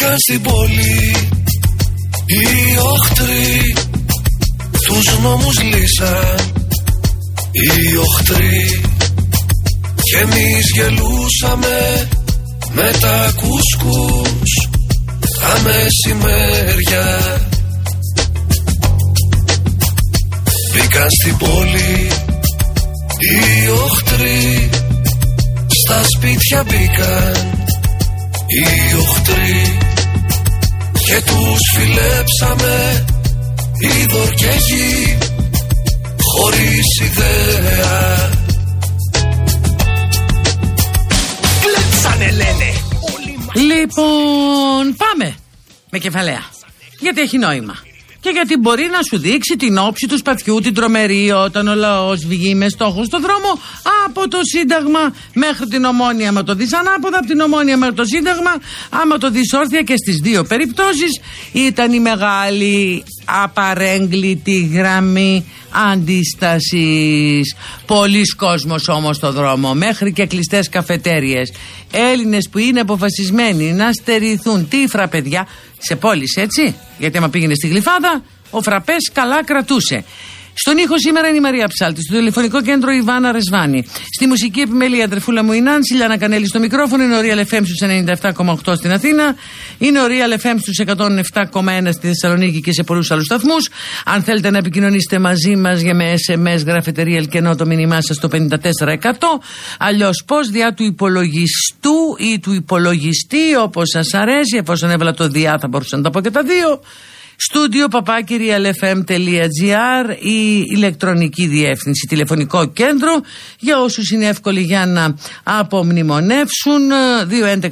Μπήκαν στην πόλη οι οχτροί. Τους νόμους λύσαν οι οχτροί. Κι εμείς γελούσαμε με τα κουσκούς Τα μεσημέρια. Μπήκαν στην πόλη οι οχτροί. Στα σπίτια μπήκαν οι οχτροί και τους φιλέψαμε είδωρ και γη χωρίς ιδέα Κλέψανε λένε Λοιπόν, πάμε με κεφαλαία. Γιατί έχει νόημα. Και γιατί μπορεί να σου δείξει την όψη του σπαθιού, την τρομερή, όταν ο λαός βγει με στόχο στο δρόμο από το Σύνταγμα μέχρι την Ομόνια. Άμα το δεις ανάποδα, από την Ομόνια μέχρι το Σύνταγμα, άμα το δεις όρθια και στις δύο περιπτώσεις, ήταν η μεγάλη απαρέγκλητη γραμμή αντίστασης. Πολλοί κόσμος όμως στο δρόμο, μέχρι και κλειστές καφετέριες. Έλληνες που είναι αποφασισμένοι να στερηθούν τίφρα παιδιά σε πόλεις έτσι. Γιατί άμα πήγαινε στη Γλυφάδα, ο φραπές καλά κρατούσε. Στον ήχο σήμερα είναι η Μαρία Ψάλτη. Στο τηλεφωνικό κέντρο η Βάνα Ρεσβάνη. Στη μουσική επιμέλεια αδερφούλα μου η Νάνση. Λιάννα Κανέλη στο μικρόφωνο. Είναι ο Real FM στους 97,8 στην Αθήνα. Είναι ο Real FM στους 107,1 στη Θεσσαλονίκη και σε πολλούς άλλους σταθμούς. Αν θέλετε να επικοινωνήσετε μαζί μας για με SMS, γράφετε Real και το μήνυμά σας στο 54%. Αλλιώς πώς διά του υπολογιστού ή του υπολογιστή όπως σας αρέσει. Εφόσον έβαλα το διά θα μπορούσα να τα πω και τα δύο. Στούντιο παπάκυριαλfm.gr η ηλεκτρονική διεύθυνση, τηλεφωνικό κέντρο. Για όσους είναι εύκολοι για να απομνημονεύσουν 211 200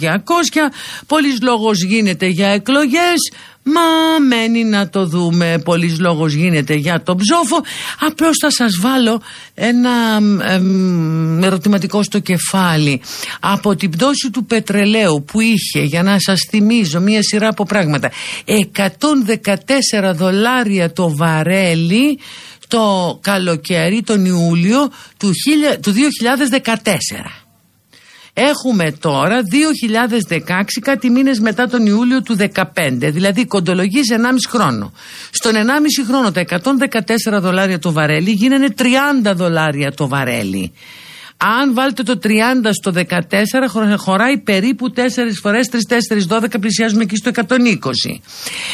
8200 Πολλής λόγος γίνεται για εκλογές Μα μένει να το δούμε. Πολλής λόγος γίνεται για τον ψόφο. Απλώς θα σας βάλω ένα ερωτηματικό στο κεφάλι. Από την πτώση του πετρελαίου που είχε, για να σας θυμίζω, μία σειρά από πράγματα. 114 δολάρια το βαρέλι το καλοκαίρι, τον Ιούλιο του 2014. Έχουμε τώρα 2016 κάτι μήνες μετά τον Ιούλιο του 2015 δηλαδή κοντολογίζει 1,5 χρόνο. Στον 1,5 χρόνο τα 114 δολάρια το βαρέλι γίνανε 30 δολάρια το βαρέλι αν βάλετε το 30 στο 14 χωράει περίπου 4 φορές 3, 4, 12 πλησιάζουμε εκεί στο 120.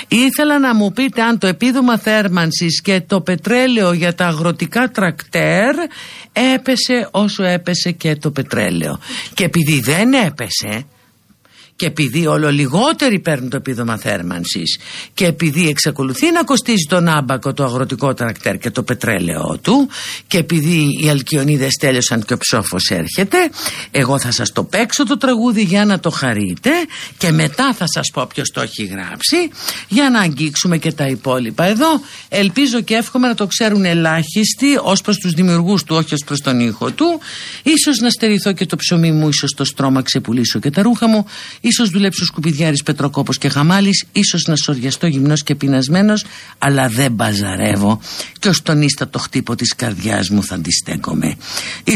Ήθελα να μου πείτε αν το επίδομα θέρμανσης και το πετρέλαιο για τα αγροτικά τρακτέρ έπεσε όσο έπεσε και το πετρέλαιο. Και επειδή δεν έπεσε και επειδή όλο λιγότεροι παίρνουν το επίδομα θέρμανσης και επειδή εξακολουθεί να κοστίζει τον άμπακο το αγροτικό τρακτέρ και το πετρέλαιό του και επειδή οι αλκιονίδες τέλειωσαν και ο ψόφος έρχεται, εγώ θα σας το παίξω το τραγούδι για να το χαρείτε και μετά θα σας πω ποιος το έχει γράψει για να αγγίξουμε και τα υπόλοιπα εδώ. Ελπίζω και εύχομαι να το ξέρουν ελάχιστοι ως προς τους δημιουργούς του, όχι ως προς τον ήχο του. σω να στερηθώ και το ψωμί μου, ίσως το στρώμα ξεπουλήσω και τα ρούχα μου σω δουλέψει ο σκουπιδιάρης Πετροκόπος και Χαμάλης, ίσως να σοριαστώ γυμνός και πεινασμένος, αλλά δεν μπαζαρεύω. Και ως τον ίστατο χτύπο της καρδιάς μου θα αντιστέκομαι.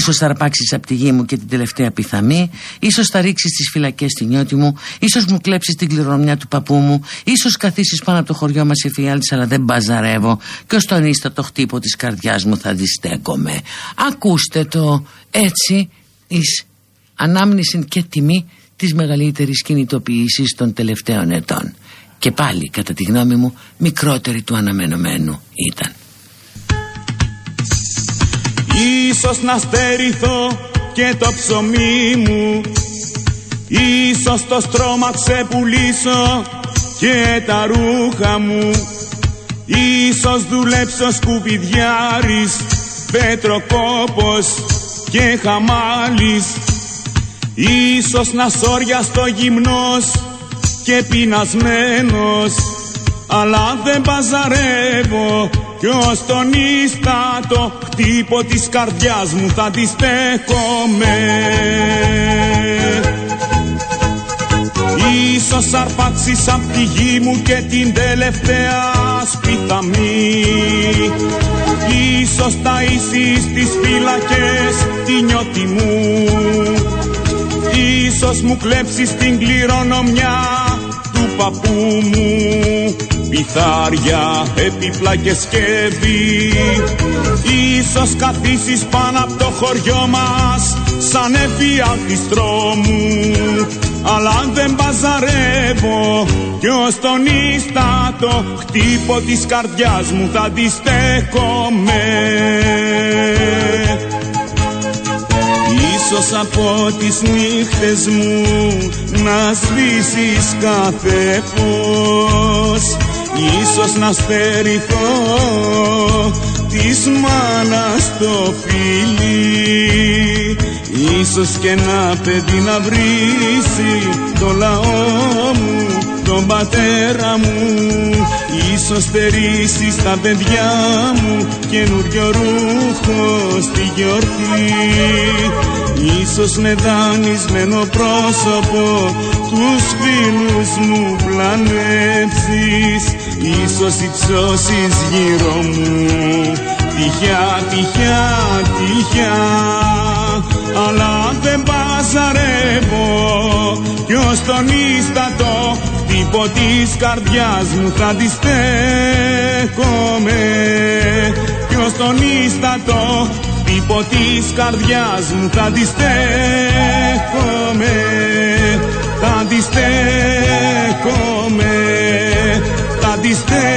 σω θα αρπάξεις από τη γη μου και την τελευταία πιθαμή, ίσως θα ρίξεις τις φυλακές στη νιώτη μου, ίσως μου κλέψεις την κληρονομιά του παππού μου, ίσως καθίσεις πάνω από το χωριό μας εφιάλτη, αλλά δεν μπαζαρεύω. Και ως τον ίστατο χτύπο της καρδιάς μου θα αντιστέκομαι. Ακούστε το έτσι εις ανάμνηση και τιμή της μεγαλύτερης κινητοποίησης των τελευταίων ετών. Και πάλι, κατά τη γνώμη μου, μικρότερη του αναμενωμένου ήταν. Ίσως να στερηθώ και το ψωμί μου Ίσως το στρώμα ξεπουλήσω και τα ρούχα μου Ίσως δουλέψω σκουπιδιάρης, πετροκόπος και χαμάλης Ίσως να στο γυμνός και πεινασμένος αλλά δεν παζαρεύω κι ως τον ίστατο χτύπο της καρδιάς μου θα τη στέκομαι. Ίσως αρπάξεις απ' τη γη μου και την τελευταία σπιθαμή. Ίσως ταΐσεις τις φύλακες τη νιώτη μου Ίσως μου κλέψεις την κληρονομιά του παππού μου. Πιθάρια, έπιπλα και σκεύη. Ίσως καθίσεις πάνω από το χωριό μας Σαν έφυγα της τρόμου. Αλλά δεν παζαρεύω Κι ως τον ίστατο χτύπο της καρδιάς μου θα αντιστέκομαι Ίσως από τις νύχτες μου να σβήσεις κάθε φως. Ίσως να στερηθώ της μάνας το φίλι Ίσως και ένα παιδί να βρίσει το λαό μου, τον πατέρα μου. Ίσως στερήσεις τα παιδιά μου καινούριο ρούχο στη γιορτή. Ίσως με δανεισμένο πρόσωπο τους φίλους μου πλανέψεις. Ίσως υψώσεις γύρω μου. Τυχιά, τυχιά, τυχιά. Αλλά δεν παζαρεύω. Κι ως τον ίστατο τύπο της καρδιάς μου θα αντιστέκομαι κι ως τον ίστατο τύπο της καρδιάς μου θα αντιστέκομαι θα αντιστέκομαι θα αντιστέκομαι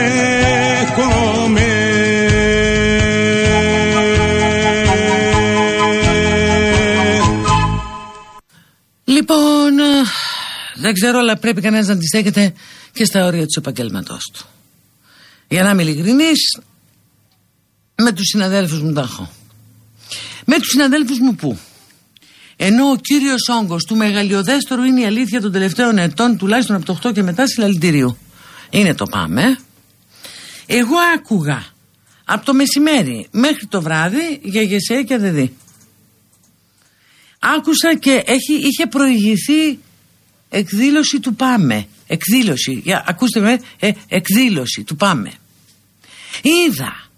Λοιπόν, δεν ξέρω, αλλά πρέπει κανένας να αντιστέκεται και στα όρια του επαγγέλματό του. Για να είμαι ειλικρινής, με τους συναδέλφους μου τα έχω. Με τους συναδέλφους μου πού; Ενώ ο κύριος όγκος του μεγαλειοδέστερου είναι η αλήθεια των τελευταίων ετών, τουλάχιστον από το 8 και μετά συλλαλητηρίου. Είναι το πάμε. Εγώ άκουγα από το μεσημέρι μέχρι το βράδυ για γεσέ και δεδί. Άκουσα και έχει, είχε προηγηθεί εκδήλωση του Πάμε. Εκδήλωση, για, ακούστε με, ε, εκδήλωση του Πάμε. Είδα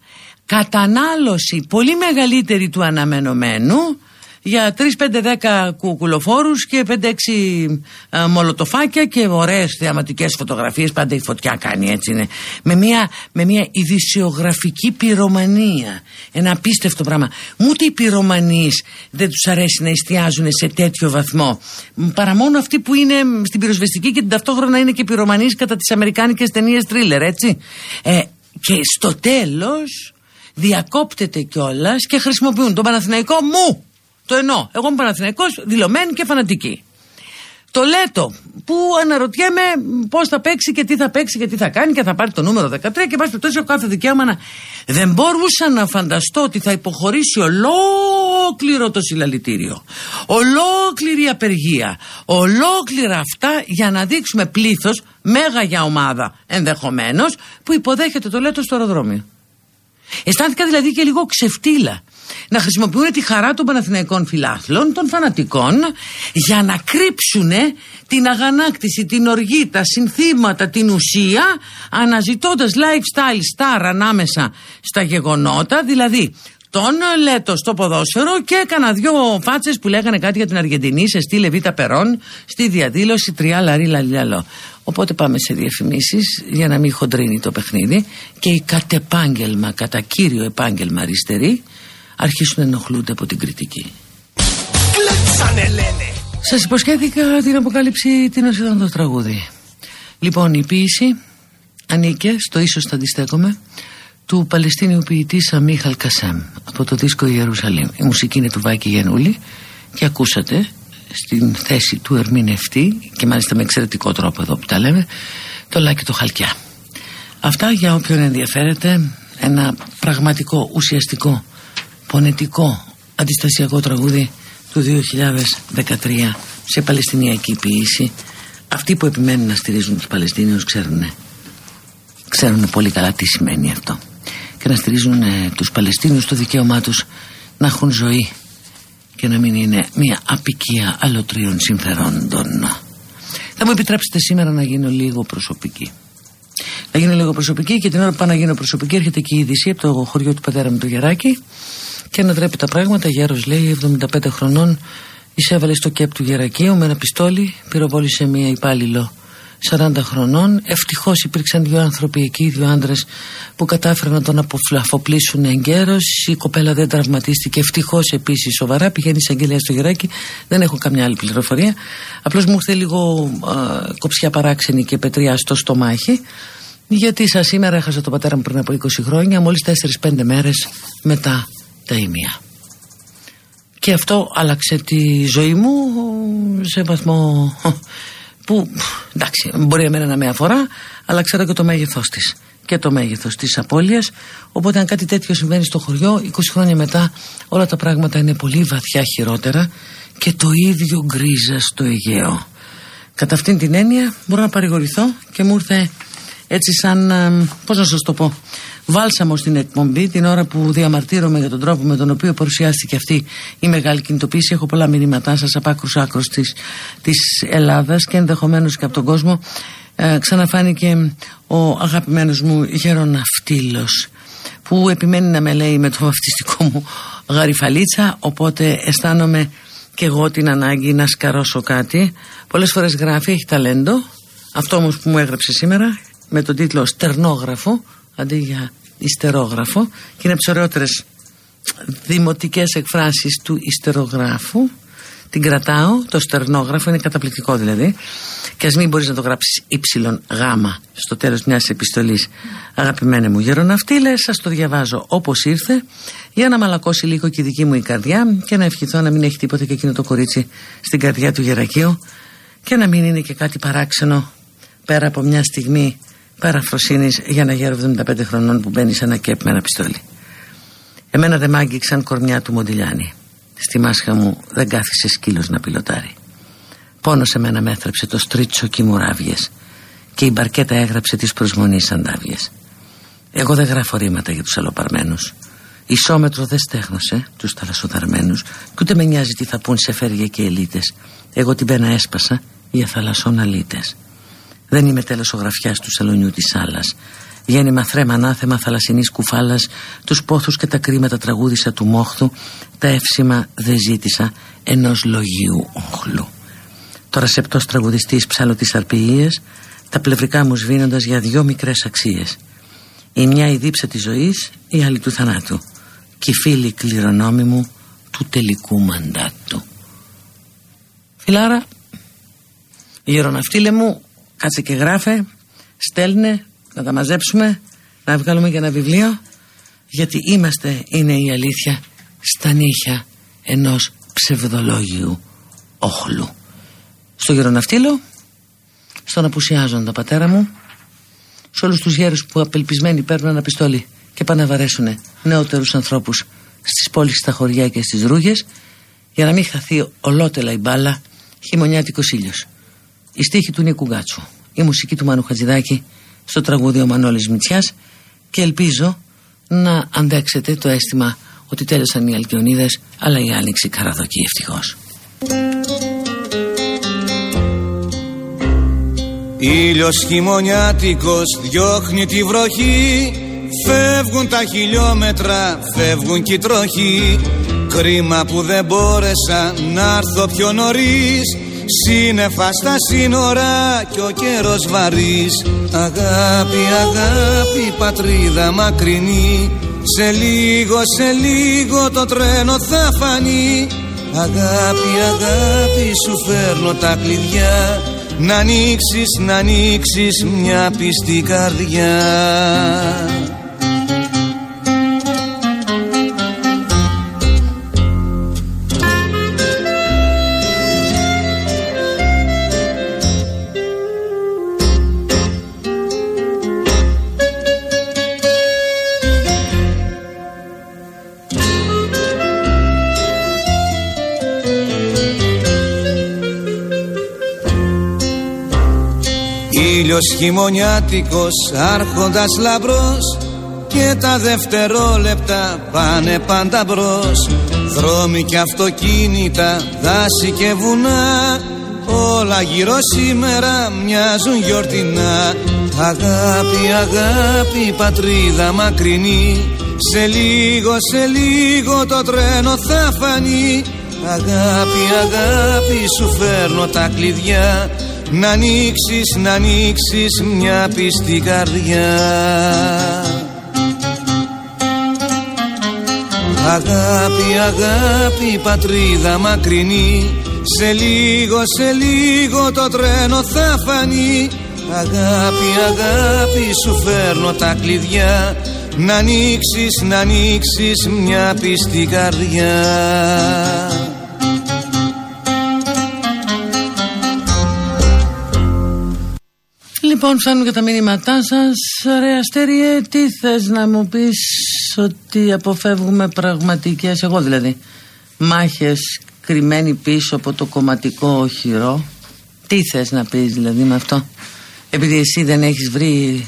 κατανάλωση πολύ μεγαλύτερη του αναμενωμένου για 3-5-10 κουκουλοφόρου και 5-6 ε, μολοτοφάκια και ωραίες θεαματικές φωτογραφίες. Πάντα η φωτιά κάνει έτσι είναι. Με μια, με μια ειδησιογραφική πυρομανία. Ένα απίστευτο πράγμα. Ούτε οι πυρομανείς δεν τους αρέσει να εστιάζουν σε τέτοιο βαθμό. Παρά μόνο αυτοί που είναι στην πυροσβεστική και ταυτόχρονα είναι και πυρομανείς κατά τις αμερικάνικες ταινίες τρίλερ, έτσι. Ε, και στο τέλος διακόπτεται κιόλας και χρησιμοποιούν τον Παναθηναϊκό μου το εννοώ. Εγώ είμαι Παναθηναϊκός, δηλωμένη και φανατική. Το Λέτο που αναρωτιέμαι πώς θα παίξει και τι θα παίξει και τι θα κάνει και θα πάρει το νούμερο 13 και πάση περιπτώσει έχω κάθε δικαίωμα να. Δεν μπορούσα να φανταστώ ότι θα υποχωρήσει ολόκληρο το συλλαλητήριο. Ολόκληρη απεργία. Ολόκληρα αυτά για να δείξουμε πλήθος, μέγα για ομάδα ενδεχομένως, που υποδέχεται το Λέτος στο αεροδρόμιο. Αισθάνθηκα δηλαδή και λίγο ξεφτύλα να χρησιμοποιούν τη χαρά των Παναθηναϊκών φιλάθλων, των φανατικών, για να κρύψουν την αγανάκτηση, την οργή, τα συνθήματα, την ουσία, αναζητώντας lifestyle star ανάμεσα στα γεγονότα, δηλαδή τον Λέτο στο ποδόσφαιρο και έκανα δυο φάτσες που λέγανε κάτι για την Αργεντινή σε στήλε Β' Περών στη διαδήλωση Τριά Λαρί Λαλιαλό. Οπότε πάμε σε διαφημίσεις για να μην χοντρίνει το παιχνίδι και η κατ' επάγγελμα, κατά κύριο επάγγελμα αριστερή, αρχίσουν να ενοχλούνται από την κριτική. Σας υποσχέθηκα την αποκάλυψη την ήταν το τραγούδι. Λοιπόν, η ποίηση ανήκε στο ίσως θα αντιστέκομαι του Παλαιστίνιου ποιητή Σαμίχαλ Κασέμ από το δίσκο Ιερουσαλήμ. Η μουσική είναι του Βάκη Γιανούλη και ακούσατε στην θέση του ερμηνευτή και μάλιστα με εξαιρετικό τρόπο εδώ που τα λέμε το Λάκη το Χαλκιά. Αυτά για όποιον ενδιαφέρεται ένα πραγματικό ουσιαστικό πονετικό αντιστασιακό τραγούδι του 2013 σε παλαιστινιακή ποιήση. Αυτοί που επιμένουν να στηρίζουν τους Παλαιστίνιους ξέρουν ξέρουν πολύ καλά τι σημαίνει αυτό. Και να στηρίζουν ε, τους Παλαιστίνιους το δικαίωμά τους να έχουν ζωή και να μην είναι μια απικία αλωτρίων συμφερόντων. Θα μου επιτρέψετε σήμερα να γίνω λίγο προσωπική. Να γίνω λίγο προσωπική και την ώρα που πάω να γίνω προσωπική έρχεται και η είδηση από το χωριό του πατέρα μου του Γεράκη και να τρέπει τα πράγματα. Γέρο λέει 75 χρονών Εισέβαλε στο κέπ του Γερακείου με ένα πιστόλι, πυροβόλησε μία υπάλληλο 40 χρονών. Ευτυχώς υπήρξαν δύο άνθρωποι εκεί, δύο άντρες που κατάφεραν να τον αφοπλίσουν εγκαίρως. Η κοπέλα δεν τραυματίστηκε. Ευτυχώς επίσης σοβαρά. Πηγαίνει αγγελία στο γεράκι. Δεν έχω καμιά άλλη πληροφορία. Απλώς μου ήρθε λίγο α, κοψιά παράξενη και πετριά στο στομάχι. Γιατί σα σήμερα έχασα τον πατέρα μου πριν από 20 χρόνια, μόλις 4-5 μέρες μετά τα ίμια. Και αυτό άλλαξε τη ζωή μου σε βαθμό που εντάξει μπορεί εμένα να με αφορά αλλά ξέρω και το μέγεθός της. Και το μέγεθος της απώλειας. Οπότε αν κάτι τέτοιο συμβαίνει στο χωριό 20 χρόνια μετά όλα τα πράγματα είναι πολύ βαθιά χειρότερα και το ίδιο γκρίζα στο Αιγαίο. Κατά αυτήν την έννοια μπορώ να παρηγορηθώ και μου ήρθε έτσι σαν πώς να σας το πω βάλσαμο στην εκπομπή την ώρα που διαμαρτύρομαι για τον τρόπο με τον οποίο παρουσιάστηκε αυτή η μεγάλη κινητοποίηση. Έχω πολλά μηνύματά σας από άκρου άκρου της Ελλάδας και ενδεχομένως και από τον κόσμο. Ε, ξαναφάνηκε ο αγαπημένος μου γεροναυτήλο που επιμένει να με λέει με το βαφτιστικό μου γαριφαλίτσα οπότε αισθάνομαι και εγώ την ανάγκη να σκαρώσω κάτι πολλές φορές γράφει, έχει ταλέντο αυτό όμως που μου έγραψε σήμερα με τον τίτλο Στερνόγραφο αντί για ιστερόγραφο και είναι από τις ωραιότερες δημοτικές εκφράσεις του ιστερογράφου. Την κρατάω, το στερνόγραφο είναι καταπληκτικό δηλαδή. Και ας μην μπορείς να το γράψεις ύψιλον γάμα στο τέλος μιας επιστολής. Αγαπημένε μου γεροναυτήλε, σας το διαβάζω όπως ήρθε, για να μαλακώσει λίγο και η δική μου η καρδιά και να ευχηθώ να μην έχει τίποτα και εκείνο το κορίτσι στην καρδιά του γερακείου και να μην είναι και κάτι παράξενο πέρα από μια στιγμή παραφροσύνης για ένα γέρο 75 χρονών που μπαίνει σε ένα κέπ με ένα πιστόλι. Εμένα δεν μ' άγγιξαν κορμιά του Μοντιλιάνη. Στη μάσχα μου δεν κάθισε σκύλος να πιλωτάρει. Πόνος σε μένα με έθρεψε το στρίτσο και οι μουράβιες και η μπαρκέτα έγραψε τις προσμονείς αντάβιες. Εγώ δεν γράφω ρήματα για τους αλλοπαρμένους. Η σώμετρο δεν στέχνωσε τους θαλασσοδαρμένους και ούτε με νοιάζει τι θα πούν σε φέρια και ελίτες. Εγώ την πένα έσπασα για θαλασσόν αλίτες. Δεν είμαι τέλος ο γραφιάς του σαλονιού της άλλα. Γέννημα θρέμα ανάθεμα θαλασσινής κουφάλας, τους πόθους και τα κρίματα τραγούδισα του μόχθου, τα εύσημα δεν ζήτησα ενός λογίου όχλου. Τώρα σεπτός τραγουδιστής ψάλω τις αρπηγίες, τα πλευρικά μου σβήνοντας για δυο μικρές αξίες. Η μια η δίψα της ζωής, η άλλη του θανάτου. Και η φίλη κληρονόμη μου του τελικού μαντάτου. Φιλάρα, γεροναυτήλε μου, κάτσε και γράφε, στέλνε, να τα μαζέψουμε, να βγάλουμε για ένα βιβλίο, γιατί είμαστε, είναι η αλήθεια, στα νύχια ενός ψευδολόγιου όχλου. Στο γεροναυτήλο, στον απουσιάζοντα πατέρα μου, σε όλους τους γέρους που απελπισμένοι παίρνουν ένα πιστόλι και πάνε να βαρέσουν νεότερους ανθρώπους στις πόλεις, στα χωριά και στις ρούγες, για να μην χαθεί ολότελα η μπάλα χειμωνιάτικος ήλιος η στίχη του Νίκου Γκάτσου, η μουσική του Μάνου Χατζηδάκη στο τραγούδι ο Μανώλης Μητσιάς και ελπίζω να αντέξετε το αίσθημα ότι τέλεσαν οι Αλκιονίδες αλλά η Άνοιξη καραδοκεί ευτυχώς. Ήλιος χειμωνιάτικος διώχνει τη βροχή Φεύγουν τα χιλιόμετρα, φεύγουν και οι τροχοί Κρίμα που δεν μπόρεσα να έρθω πιο νωρίς Σύννεφα στα σύνορα κι ο καιρός βαρύς. Αγάπη, αγάπη, πατρίδα μακρινή. Σε λίγο, σε λίγο το τρένο θα φανεί. Αγάπη, αγάπη, σου φέρνω τα κλειδιά. Να ανοίξεις, να ανοίξεις μια πιστή καρδιά Ήλιος χειμωνιάτικος άρχοντας λαμπρός και τα δευτερόλεπτα πάνε πάντα μπρος. Δρόμοι και αυτοκίνητα, δάση και βουνά Όλα γύρω σήμερα μοιάζουν γιορτινά. Αγάπη, αγάπη, πατρίδα μακρινή Σε λίγο, σε λίγο το τρένο θα φανεί. Αγάπη, αγάπη σου φέρνω τα κλειδιά Να ανοίξεις, να ανοίξεις μια πιστή καρδιά. Αγάπη, αγάπη, πατρίδα μακρινή. Σε λίγο, σε λίγο το τρένο θα φανεί. Αγάπη, αγάπη, σου φέρνω τα κλειδιά. Να ανοίξεις, να ανοίξεις μια πιστή καρδιά Λοιπόν, φτάνουν και τα μήνυματά σας. Ρε Αστέριε, τι θες να μου πεις ότι αποφεύγουμε πραγματικές, εγώ δηλαδή, μάχες κρυμμένοι πίσω από το κομματικό οχυρό; Τι θες να πεις δηλαδή με αυτό, επειδή εσύ δεν έχεις βρει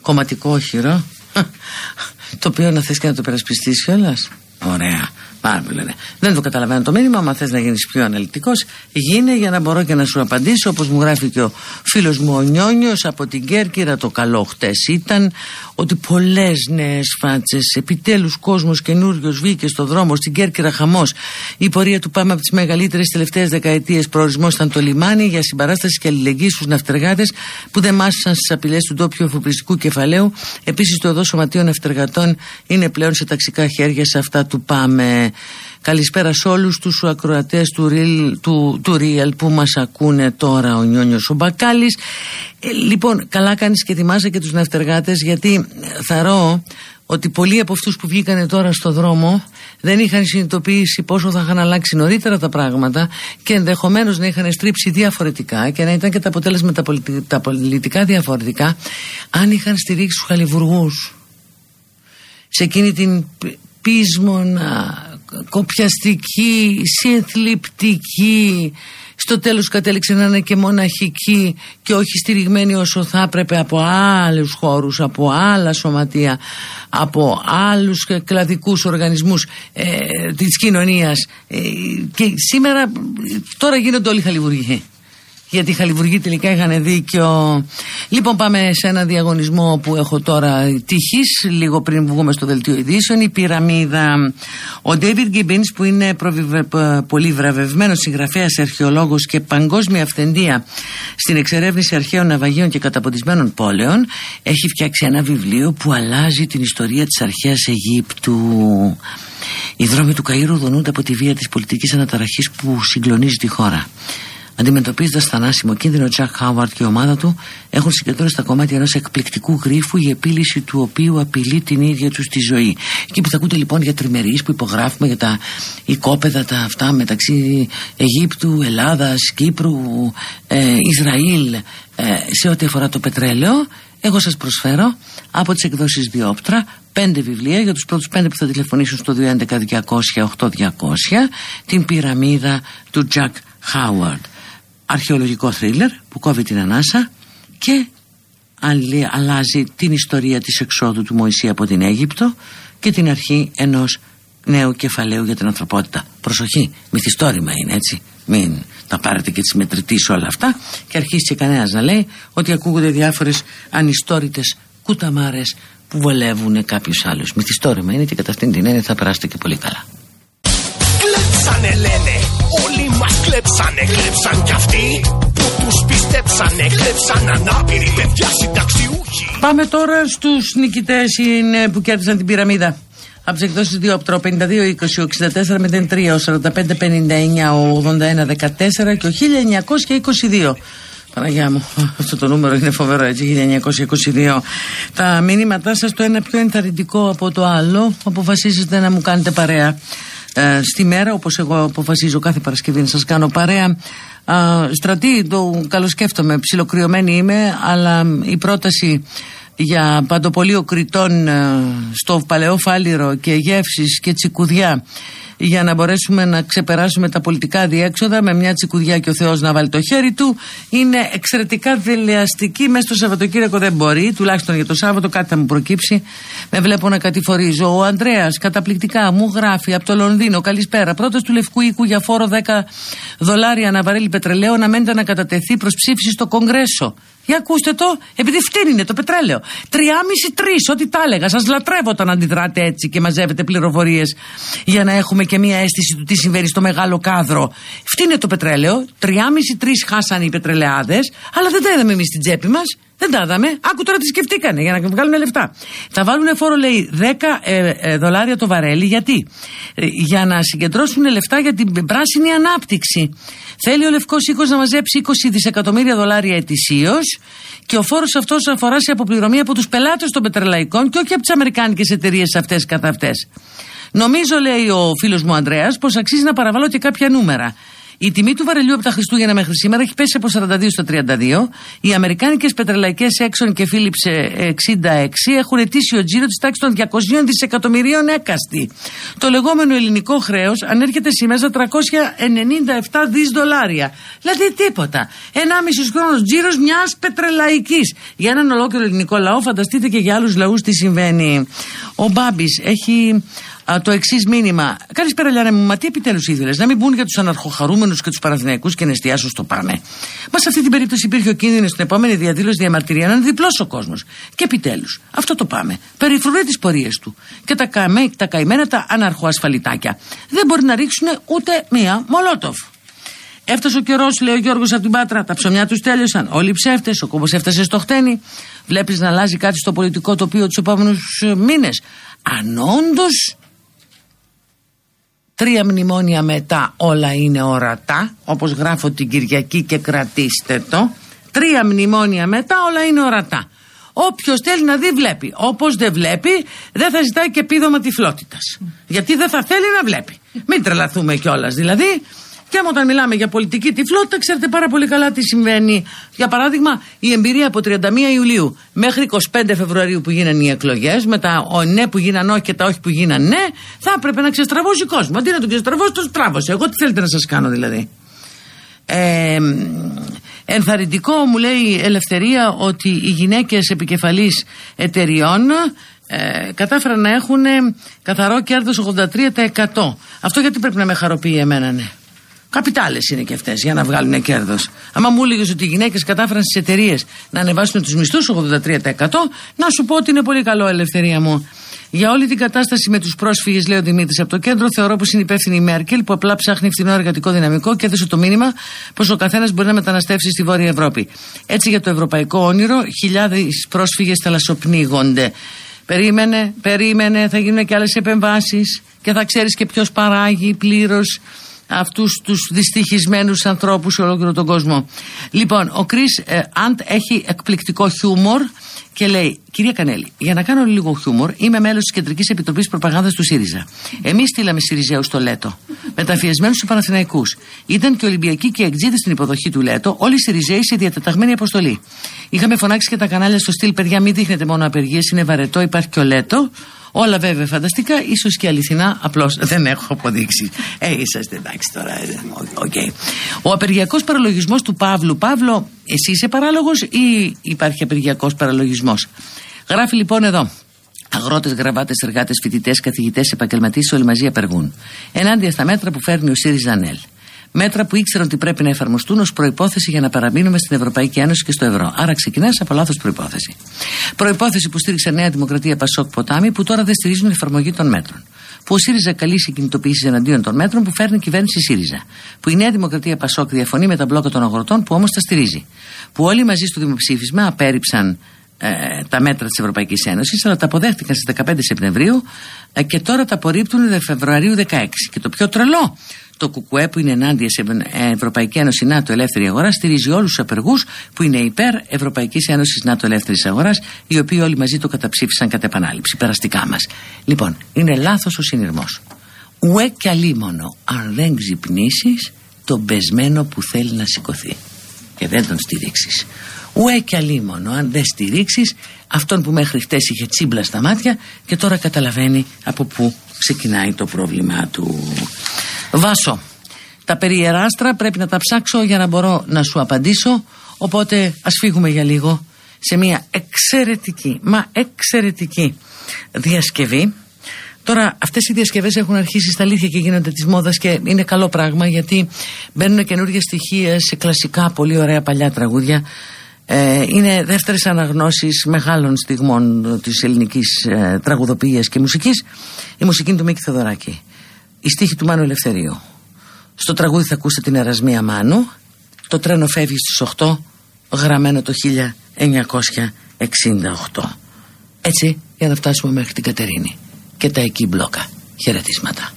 κομματικό οχυρό, το οποίο να θες και να το περασπιστείς κιόλας; Ωραία. Πάρα πολύ ωραία. Δεν το καταλαβαίνω το μήνυμα. Αν θες να γίνεις πιο αναλυτικός, γίνε για να μπορώ και να σου απαντήσω. Όπως μου γράφει και ο φίλος μου ο Νιόνιος από την Κέρκυρα, το καλό χτες ήταν ότι πολλές νέες φάτσες, επιτέλους κόσμος καινούριος βγήκε στο δρόμο στην Κέρκυρα χαμός. Η πορεία του πάμε από τις μεγαλύτερες τελευταίες δεκαετίες. Προορισμός ήταν το λιμάνι για συμπαράσταση και αλληλεγγύη στους ναυτεργάτες που δεν μάσησαν στις απειλές του ντόπιου εφοπλιστικού κεφαλαίου. Επίσης, το οδό σωματείο ναυτεργατών είναι πλέον σε ταξικά χέρια σε αυτά του πάμε. Καλησπέρα σε όλους τους ακροατές του, του, του Real που μας ακούνε τώρα ο Νιόνιος ο Μπακάλης. Ε, λοιπόν, καλά κάνεις και ετοιμάζε και τους ναυτεργάτες γιατί ρω ότι πολλοί από αυτούς που βγήκανε τώρα στο δρόμο δεν είχαν συνειδητοποιήσει πόσο θα είχαν αλλάξει νωρίτερα τα πράγματα και ενδεχομένως να είχαν στρίψει διαφορετικά και να ήταν και τα αποτέλεσματα τα πολιτικά διαφορετικά αν είχαν στηρίξει τους χαλιβουργούς σε εκείνη την πείσμονα, κοπιαστική, συνθλιπτική στο τέλος κατέληξε να είναι και μοναχική και όχι στηριγμένη όσο θα έπρεπε από άλλους χώρους, από άλλα σωματεία, από άλλους κλαδικούς οργανισμούς ε, της κοινωνίας. Ε, και σήμερα τώρα γίνονται όλοι χαλιβουργοί γιατί οι Χαλιβουργοί τελικά είχαν δίκιο. Λοιπόν, πάμε σε ένα διαγωνισμό που έχω τώρα τυχή, λίγο πριν βγούμε στο δελτίο ειδήσεων. Η πυραμίδα. Ο David Gibbons, που είναι προβιβε... πολύ βραβευμένος συγγραφέας, αρχαιολόγος και παγκόσμια αυθεντία στην εξερεύνηση αρχαίων ναυαγίων και καταποντισμένων πόλεων, έχει φτιάξει ένα βιβλίο που αλλάζει την ιστορία της αρχαίας Αιγύπτου. Οι δρόμοι του Καΐρου δονούνται από τη βία της πολιτικής αναταραχής που συγκλονίζει τη χώρα. Αντιμετωπίζοντας θανάσιμο κίνδυνο, ο Τζακ Χάουαρτ και η ομάδα του έχουν συγκεντρώσει τα κομμάτια ενός εκπληκτικού γρίφου, η επίλυση του οποίου απειλεί την ίδια τους τη ζωή. Εκεί που θα ακούτε λοιπόν για τριμερείς που υπογράφουμε για τα οικόπεδα τα αυτά μεταξύ Αιγύπτου, Ελλάδας, Κύπρου, ε, Ισραήλ, ε, σε ό,τι αφορά το πετρέλαιο, εγώ σας προσφέρω από τις εκδόσεις Διόπτρα πέντε βιβλία για τους πρώτους πέντε που θα τηλεφωνήσουν στο 211 200 την πυραμίδα του Jack Howard αρχαιολογικό θρίλερ που κόβει την ανάσα και αλλάζει την ιστορία της εξόδου του Μωυσή από την Αίγυπτο και την αρχή ενός νέου κεφαλαίου για την ανθρωπότητα. Προσοχή, μυθιστόρημα είναι έτσι. Μην τα πάρετε και τις μετρητής όλα αυτά και αρχίσει κανένας να λέει ότι ακούγονται διάφορες ανιστόρητες κουταμάρες που βολεύουν κάποιους άλλους. Μυθιστόρημα είναι και κατά αυτήν την έννοια θα περάσετε και πολύ καλά. Κλέψανε λένε, όλοι μας κλέψανε, κλέψαν κι αυτοί που τους πιστέψανε, κλέψαν ανάπηροι παιδιά συνταξιούχοι. Πάμε τώρα στους νικητές που κέρδισαν την πυραμίδα. Από τις εκδόσεις 2 από 52, 20, 64, 03, 45, 59, 81, 14 και ο 1922. Παναγιά μου, αυτό το νούμερο είναι φοβερό έτσι, 1922. Τα μήνυματά σας το ένα πιο ενθαρρυντικό από το άλλο. Αποφασίζετε να μου κάνετε παρέα ε, στη μέρα όπως εγώ αποφασίζω κάθε Παρασκευή να σας κάνω παρέα ε, στρατή το καλοσκέφτομαι ψιλοκριωμένη είμαι αλλά η πρόταση για παντοπολείο κριτών ε, στο παλαιό φάληρο και γεύσεις και τσικουδιά για να μπορέσουμε να ξεπεράσουμε τα πολιτικά διέξοδα με μια τσικουδιά και ο Θεός να βάλει το χέρι του. Είναι εξαιρετικά δελεαστική μέσα στο Σαββατοκύριακο. Δεν μπορεί τουλάχιστον για το Σάββατο κάτι θα μου προκύψει. Με βλέπω να κατηφορίζω. Ο Ανδρέας καταπληκτικά μου γράφει από το Λονδίνο. Καλησπέρα. Πρώτος του Λευκού Οίκου για φόρο 10 δολάρια να βαρέλει πετρελαίου να μένετε να κατατεθεί προς ψήφιση στο Κογκρέσο Για ακούστε το, επειδή φτύνει το πετρέλαιο. Τριάμιση-τρει, ό,τι τα έλεγα. Σας λατρεύω όταν αντιδράτε έτσι και μαζεύετε πληροφορίες για να έχουμε και μία αίσθηση του τι συμβαίνει στο μεγάλο κάδρο. Φτύνει το πετρέλαιο. Τριάμιση-τρει χάσανε οι πετρελαιάδες, αλλά δεν τα είδαμε εμείς στην τσέπη μας. Δεν τα είδαμε. Άκου τώρα τι σκεφτήκανε για να βγάλουν λεφτά. Θα βάλουν φόρο, λέει, 10 ε, ε, δολάρια το βαρέλι. Γιατί; Ε, για να συγκεντρώσουν λεφτά για την πράσινη ανάπτυξη. Θέλει ο Λευκός Οίκος να μαζέψει 20 δισεκατομμύρια δολάρια ετησίως και ο φόρος αυτός αφορά σε αποπληρωμή από τους πελάτες των πετρελαϊκών και όχι από τις αμερικάνικες εταιρείες αυτές κατά αυτές. Νομίζω, λέει ο φίλος μου Ανδρέας, πως αξίζει να παραβάλω και κάποια νούμερα. Η τιμή του βαρελιού από τα Χριστούγεννα μέχρι σήμερα έχει πέσει από 42 στο 32. Οι Αμερικάνικες πετρελαϊκές Exxon και Philips 66 έχουν ετήσιο τζίρο της τάξης των 200 δισεκατομμυρίων έκαστη. Το λεγόμενο ελληνικό χρέος ανέρχεται σήμερα στα 397 δις δολάρια. Δηλαδή τίποτα. Ένα μισό χρόνος τζίρος μιας πετρελαϊκής. Για έναν ολόκληρο ελληνικό λαό, φανταστείτε και για άλλους λαούς τι συμβαίνει. Ο Μπάμπης έχει α, το εξής μήνυμα. Καλησπέρα, Λιάννα μου, μα τι επιτέλους ήθελες, να μην μπουν για τους αναρχοχαρούμενους και τους παραθυναϊκούς και να εστιάσουν στο πάμε. Μα σε αυτή την περίπτωση υπήρχε ο κίνδυνος στην επόμενη διαδήλωση διαμαρτυρία να είναι διπλός ο κόσμος. Και επιτέλους, αυτό το πάμε. Περιφρουρεί τις πορείες του. Και τα, καημέ, τα καημένα τα αναρχοασφαλιτάκια. Δεν μπορεί να ρίξουν ούτε μία μολότοφ. Έφτασε ο καιρός, λέει ο Γιώργος από την Πάτρα. Τα ψωμιά τους τέλειωσαν. Όλοι οι ψεύτες. Ο κόμπος έφτασε στο χτένι. Βλέπεις να αλλάζει κάτι στο πολιτικό τοπίο τους επόμενους μήνες. Αν όντως Τρία μνημόνια μετά όλα είναι ορατά, όπως γράφω την Κυριακή και κρατήστε το. Τρία μνημόνια μετά όλα είναι ορατά. Όποιος θέλει να δει, βλέπει. Όπως δεν βλέπει, δεν θα ζητάει και επίδομα τυφλότητας. Γιατί δεν θα θέλει να βλέπει. Μην τρελαθούμε κιόλας. Δηλαδή, και όταν μιλάμε για πολιτική τυφλότητα, ξέρετε πάρα πολύ καλά τι συμβαίνει. Για παράδειγμα, η εμπειρία από 31 Ιουλίου μέχρι 25 Φεβρουαρίου που γίνανε οι εκλογές, με τα ο ναι που γίνανε όχι και τα όχι που γίνανε ναι, θα έπρεπε να ξεστραβώσει ο κόσμος. Αντί να τον ξεστραβώσει, τον στράβωσε. Εγώ τι θέλετε να σας κάνω δηλαδή. Ε, ενθαρρυντικό μου λέει η Ελευθερία ότι οι γυναίκες επικεφαλής εταιριών ε, κατάφεραν να έχουν καθαρό κέρδος 83%. Αυτό γιατί πρέπει να με χαροποιεί εμένα ναι. Καπιτάλες είναι και αυτές για να βγάλουν κέρδος. Άμα μου έλεγες ότι οι γυναίκες κατάφεραν στις εταιρείες να ανεβάσουν τους μισθούς 83%, να σου πω ότι είναι πολύ καλό, ελευθερία μου. Για όλη την κατάσταση με τους πρόσφυγες, λέει ο Δημήτρης από το κέντρο, θεωρώ πως είναι υπεύθυνη η Μέρκελ που απλά ψάχνει φθηνό εργατικό δυναμικό και έθεσε το μήνυμα πως ο καθένας μπορεί να μεταναστεύσει στη Βόρεια Ευρώπη. Έτσι για το ευρωπαϊκό όνειρο, χιλιάδες πρόσφυγες θαλασσοπνίγονται. Περίμενε, περίμενε, θα γίνουν και άλλες επεμβάσεις και θα ξέρεις και ποιος παράγει πλήρως αυτούς τους δυστυχισμένους ανθρώπους σε ολόκληρο τον κόσμο. Λοιπόν, ο Κρίς ε, Αντ έχει εκπληκτικό χιούμορ και λέει, κυρία Κανέλη, για να κάνω λίγο χιούμορ, είμαι μέλος της Κεντρικής Επιτροπής Προπαγάνδας του ΣΥΡΙΖΑ. Εμείς στείλαμε Σιριζέου στο Λέτο, μεταφιεσμένου στου Παναθηναϊκούς. Ήταν και Ολυμπιακοί και Εκτζίδε στην υποδοχή του Λέτο, όλοι οι Σιριζέοι σε διατεταγμένη αποστολή. Είχαμε φωνάξει και τα κανάλια στο στυλ, παιδιά, μην δείχνετε μόνο απεργίες, είναι βαρετό, υπάρχει και ο Λέτο. Όλα βέβαια φανταστικά, ίσως και αληθινά, απλώς δεν έχω αποδείξει. Ε, είσαστε εντάξει τώρα. Okay. Ε, ο απεργιακός παραλογισμός του Παύλου. Παύλο, εσύ είσαι παράλογος ή υπάρχει απεργιακός παραλογισμός; Γράφει λοιπόν εδώ. Αγρότες, γραβάτες, εργάτες, φοιτητές, καθηγητές, επαγγελματίες όλοι μαζί απεργούν. Ενάντια στα μέτρα που φέρνει ο ΣΥΡΙΖΑ ΝΕΛ. Μέτρα που ήξεραν ότι πρέπει να εφαρμοστούν ως προπόθεση για να παραμείνουμε στην Ευρωπαϊκή Ένωση και στο ευρώ. Άρα ξεκινάς από λάθος προπόθεση. Προπόθεση που στήριξε Νέα Δημοκρατία Πασόκ Ποτάμι που τώρα δεν στηρίζουν την εφαρμογή των μέτρων. Που ο ΣΥΡΙΖΑ καλεί σε κινητοποιήσει εναντίον των μέτρων που φέρνει η κυβέρνηση ΣΥΡΙΖΑ. Που η Νέα Δημοκρατία Πασόκ διαφωνεί με τα μπλόκα των αγροτών που όμως τα στηρίζει. Που όλοι μαζί στο δημοψήφισμα απέρριψαν ε, τα μέτρα της Ευρωπαϊκής Ένωσης αλλά τα αποδέχτηκαν στις 15 Σεπτεμβρίου ε, και τώρα τα απορρίπτουν Φεβρουαρίου 16 και το πιο τρελό το ΚΚΕ που είναι ενάντια σε Ευρωπαϊκή Ένωση ΝΑΤΟ Ελεύθερη Αγοράς στηρίζει όλους τους απεργούς που είναι υπέρ Ευρωπαϊκής Ένωσης ΝΑΤΟ Ελεύθερης Αγοράς, οι οποίοι όλοι μαζί το καταψήφισαν κατά επανάληψη. Περαστικά μας. Λοιπόν, είναι λάθος ο συνειρμός. Ουέ κι αλίμονο, αν δεν ξυπνήσεις τον πεσμένο που θέλει να σηκωθεί και δεν τον στηρίξεις. Ουέ κι αλίμονο, αν δεν στηρίξεις αυτόν που μέχρι χτες είχε τσίμπλα στα μάτια και τώρα καταλαβαίνει από πού ξεκινάει το πρόβλημά του. Βάσο. Τα περιεράστρα πρέπει να τα ψάξω για να μπορώ να σου απαντήσω. Οπότε ας φύγουμε για λίγο σε μια εξαιρετική, μα εξαιρετική διασκευή. Τώρα αυτές οι διασκευές έχουν αρχίσει στα αλήθεια και γίνονται της μόδας και είναι καλό πράγμα γιατί μπαίνουν καινούργια στοιχεία σε κλασικά πολύ ωραία παλιά τραγούδια Ε, είναι δεύτερες αναγνώσεις μεγάλων στιγμών της ελληνικής ε, τραγουδοποιίας και μουσικής η μουσική του Μίκη Θεοδωράκη η στίχη του Μάνου Ελευθερίου. Στο τραγούδι θα ακούσετε την Ερασμία Μάνου. Το τρένο φεύγει στις 8 γραμμένο το 1968 έτσι για να φτάσουμε μέχρι την Κατερίνη. Και τα εκεί μπλόκα. Χαιρετίσματα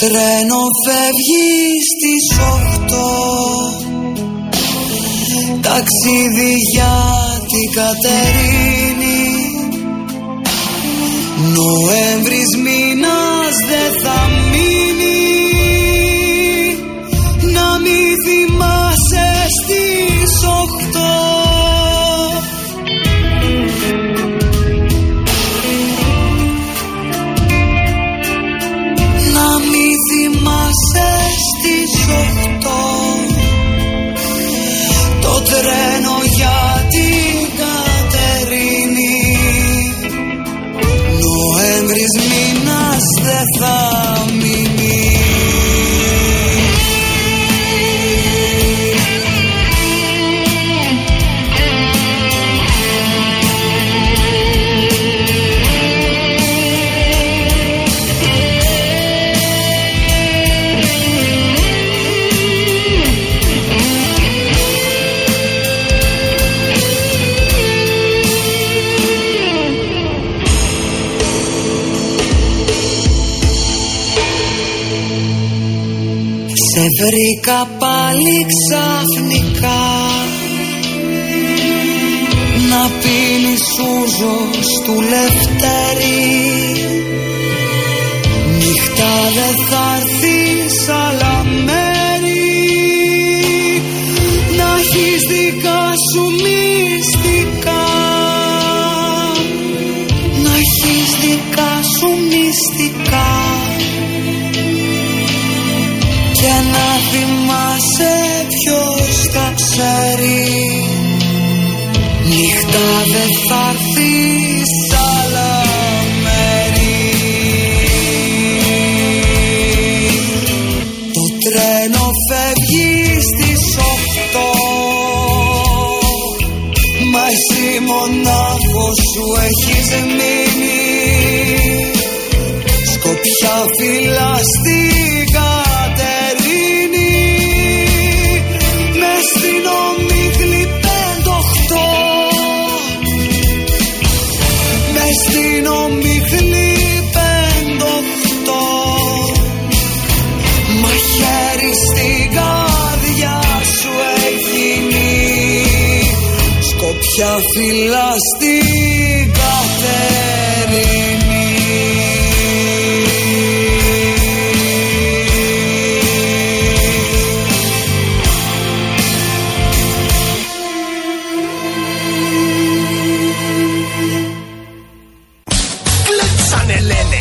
τρένο φεύγεις στις οχτώ Ταξίδι για την Κατερίνη. Νοέμβρης μήνας δεν θα μείνει Σε βρήκα πάλι ξαφνικά. Να πίνεις ούζος του Λευτέρη. Νύχτα δεν ποιος τα ξέρει Νύχτα δεν θα έρθει σ' άλλα μέρη. Το τρένο φεύγει στις οχτώ. Μα εσύ μονάχος σου έχεις μείνει Σκοπιά φυλά στην Κατερίνη Κλέψανε λένε,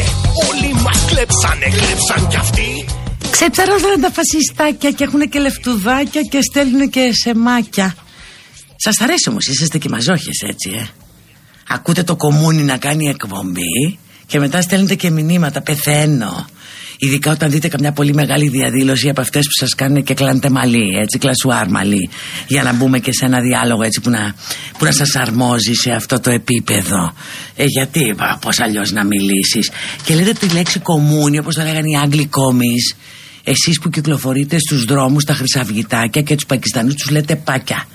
όλοι μας κλέψανε, κλέψαν κι αυτοί. Ξετσαρώσανε τα φασιστάκια και έχουν και λεφτουδάκια και στέλνουν και σεμάκια. Σας αρέσει όμως, είσαστε και μαζόχες έτσι, ε. Ακούτε το κομμούνι να κάνει εκπομπή και μετά στέλνετε και μηνύματα. Πεθαίνω. Ειδικά όταν δείτε καμιά πολύ μεγάλη διαδήλωση από αυτές που σας κάνουν και κλάντε μαλλί, έτσι, κλασουάρ μαλλί. Για να μπούμε και σε ένα διάλογο έτσι που να, που να σας αρμόζει σε αυτό το επίπεδο. Ε, γιατί, πώς αλλιώς να μιλήσεις. Και λέτε τη λέξη κομμούνι, όπως το λέγανε οι Άγγλοι κόμις εσείς που κυκλοφορείτε στους δρόμους τα χρυσαυγητάκια και τους Πακιστανούς τους λέτε πάκια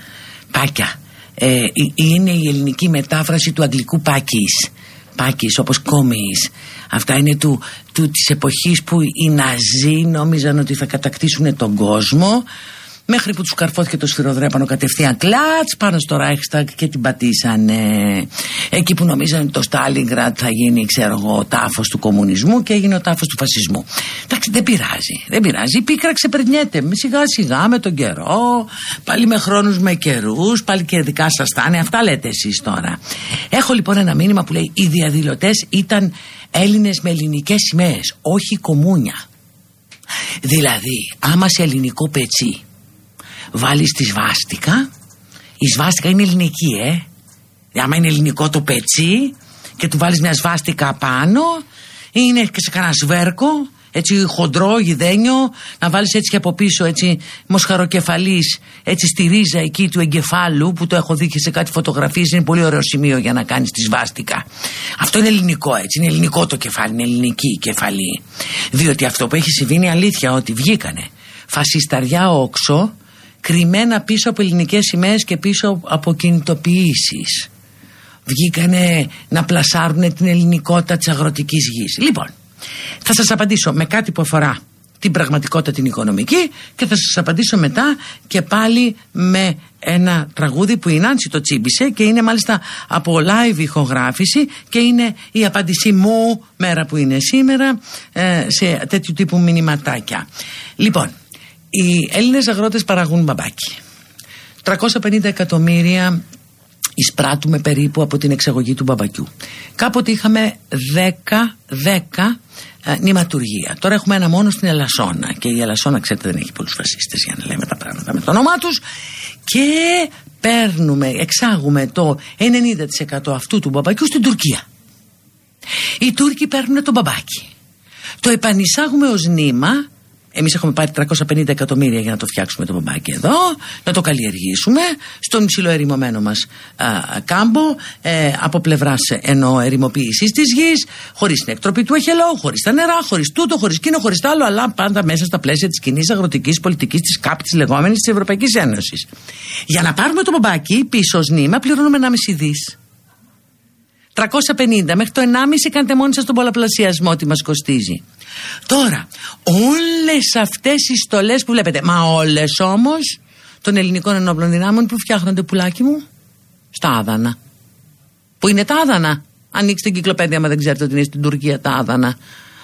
πάκια. Ε, ε, είναι η ελληνική μετάφραση του αγγλικού πάκης πάκης όπως κόμις αυτά είναι του, του, της εποχής που οι Ναζί νόμιζαν ότι θα κατακτήσουν τον κόσμο μέχρι που τους καρφώθηκε το σφυροδρέπανο κατευθείαν. Κλατς πάνω στο Ράιχσταγκ και την πατήσανε. Εκεί που νομίζανε ότι το Στάλιγκρατ θα γίνει ξέρω εγώ ο τάφος του κομμουνισμού και έγινε ο τάφος του φασισμού. Εντάξει δεν πειράζει. Δεν πειράζει. Η πίκρα ξεπερνιέται. Με σιγά σιγά με τον καιρό. Πάλι με χρόνους με καιρούς. Πάλι και δικά σας θα είναι. Αυτά λέτε εσείς τώρα. Έχω λοιπόν ένα μήνυμα που λέει οι διαδηλωτές ήταν Έλληνες με ελληνικές σημαίες όχι κομμούνια δηλαδή άμα σε ελληνικό πετσί βάλεις τη σβάστηκα η σβάστηκα είναι ελληνική ε Άμα είναι ελληνικό το πετσί και του βάλεις μια σβάστηκα πάνω, είναι και σε κανένα σβέρκο, έτσι χοντρό, γιδένιο, να βάλεις έτσι και από πίσω έτσι μοσχαροκεφαλής, έτσι στη ρίζα εκεί του εγκεφάλου που το έχω δει και σε κάτι φωτογραφίες, είναι πολύ ωραίο σημείο για να κάνεις τη σβάστηκα. Αυτό είναι ελληνικό έτσι, είναι ελληνικό το κεφάλι, είναι ελληνική η κεφαλή. Διότι αυτό που έχει συμβεί είναι αλήθεια ότι βγήκανε φασισταριά όξο κρυμμένα πίσω από ελληνικές σημαίες και πίσω από κινητοποιήσεις. Βγήκανε να πλασάρουν την ελληνικότητα της αγροτικής γης. Λοιπόν, θα σας απαντήσω με κάτι που αφορά την πραγματικότητα την οικονομική και θα σας απαντήσω μετά και πάλι με ένα τραγούδι που η Νάνση το τσίμπησε και είναι μάλιστα από live ηχογράφηση και είναι η απάντησή μου μέρα που είναι σήμερα ε, σε τέτοιου τύπου μηνυματάκια. Λοιπόν, οι Έλληνες αγρότες παραγούν μπαμπάκι. 350 εκατομμύρια εισπράττουμε περίπου από την εξαγωγή του μπαμπακιού. Κάποτε είχαμε 10, 10 ε, νηματουργία. Τώρα έχουμε ένα μόνο στην Ελασσόνα και η Ελασσόνα ξέρετε δεν έχει πολλούς φασίστες για να λέμε τα πράγματα με το όνομά τους και παίρνουμε, εξάγουμε το 90% αυτού του μπαμπακιού στην Τουρκία. Οι Τούρκοι παίρνουν το μπαμπάκι. Το επανεισάγουμε ως νήμα Εμείς έχουμε πάρει 350 εκατομμύρια για να το φτιάξουμε το μπαμπάκι εδώ, να το καλλιεργήσουμε στον υψηλό ερημωμένο μας κάμπο, ε, από πλευράς εννοώ ερημοποίηση της γης, χωρίς την εκτροπή του εχελό, χωρίς τα νερά, χωρίς τούτο, χωρίς εκείνο, χωρίς τα άλλο, αλλά πάντα μέσα στα πλαίσια της κοινής αγροτικής πολιτικής της ΚΑΠ της λεγόμενης της Ευρωπαϊκής Ένωσης. Για να πάρουμε το μπαμπάκι πίσω ως νήμα πληρώνουμε 1,5 δις. 350 μέχρι το 1,5 κάντε μόνοι σας τον πολλαπλασιασμό τι μας κοστίζει. Τώρα, όλες αυτές οι στολές που βλέπετε, μα όλες όμως των ελληνικών ενόπλων δυνάμεων που φτιάχνονται πουλάκι μου, στα Άδανα. Που είναι τα Άδανα. Ανοίξτε την κυκλοπαίδεια, άμα δεν ξέρετε ότι είναι στην Τουρκία τα Άδανα.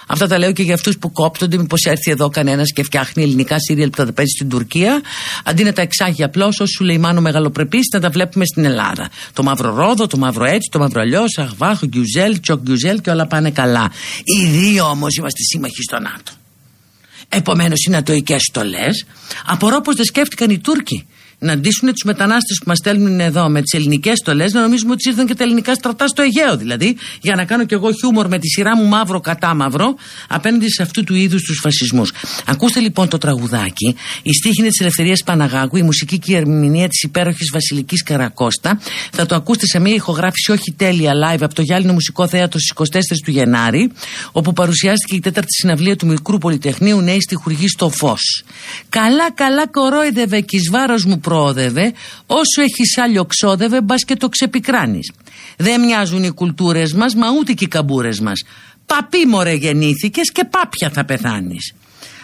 Αυτά τα λέω και για αυτούς που κόπτονται, μήπως έρθει εδώ κανένας και φτιάχνει ελληνικά σύριαλ που θα τα παίζει στην Τουρκία, αντί να τα εξάγει απλώς ως Σουλεϊμάν ο Μεγαλοπρεπής, να τα βλέπουμε στην Ελλάδα. Το μαύρο ρόδο, το μαύρο έτσι, το μαύρο αλλιώς, αχ βαχ, güzel, çok güzel και όλα πάνε καλά. Οι δύο όμως είμαστε σύμμαχοι στο ΝΑΤΟ. Επομένως είναι ατοικέ στολές. Απορώ πως δεν σκέφτηκαν οι Τούρκοι να ντύσουν τους μετανάστες που μας στέλνουν εδώ με τις ελληνικές στολές, να νομίζουμε ότι ήρθαν και τα ελληνικά στρατά στο Αιγαίο. Δηλαδή, για να κάνω κι εγώ χιούμορ με τη σειρά μου μαύρο κατά μαύρο απέναντι σε αυτού του είδους τους φασισμούς. Ακούστε λοιπόν το τραγουδάκι. Η στίχη είναι της Ελευθερίας Παναγάκου, η μουσική και η ερμηνεία της υπέροχης Βασιλικής Καρακώστα. Θα το ακούσετε σε μια ηχογράφηση όχι τέλεια live από το Γιάλινο Μουσικό Θέατρο στις 24 του Γενάρη, όπου παρουσιάστηκε η τέταρτη συναυλία του Μικρού Πολυτεχνείου Νέη Χουργή στο Φως. Καλά, καλά κορόιδευε κι βάρος μου πρόοδευε, όσο έχεις άλλο ξόδευε, μπας και το ξεπικράνεις. Δεν μοιάζουν οι κουλτούρες μας, μα ούτε και οι καμπούρες μας. Παπί μωρέ γεννήθηκες και πάπια θα πεθάνεις.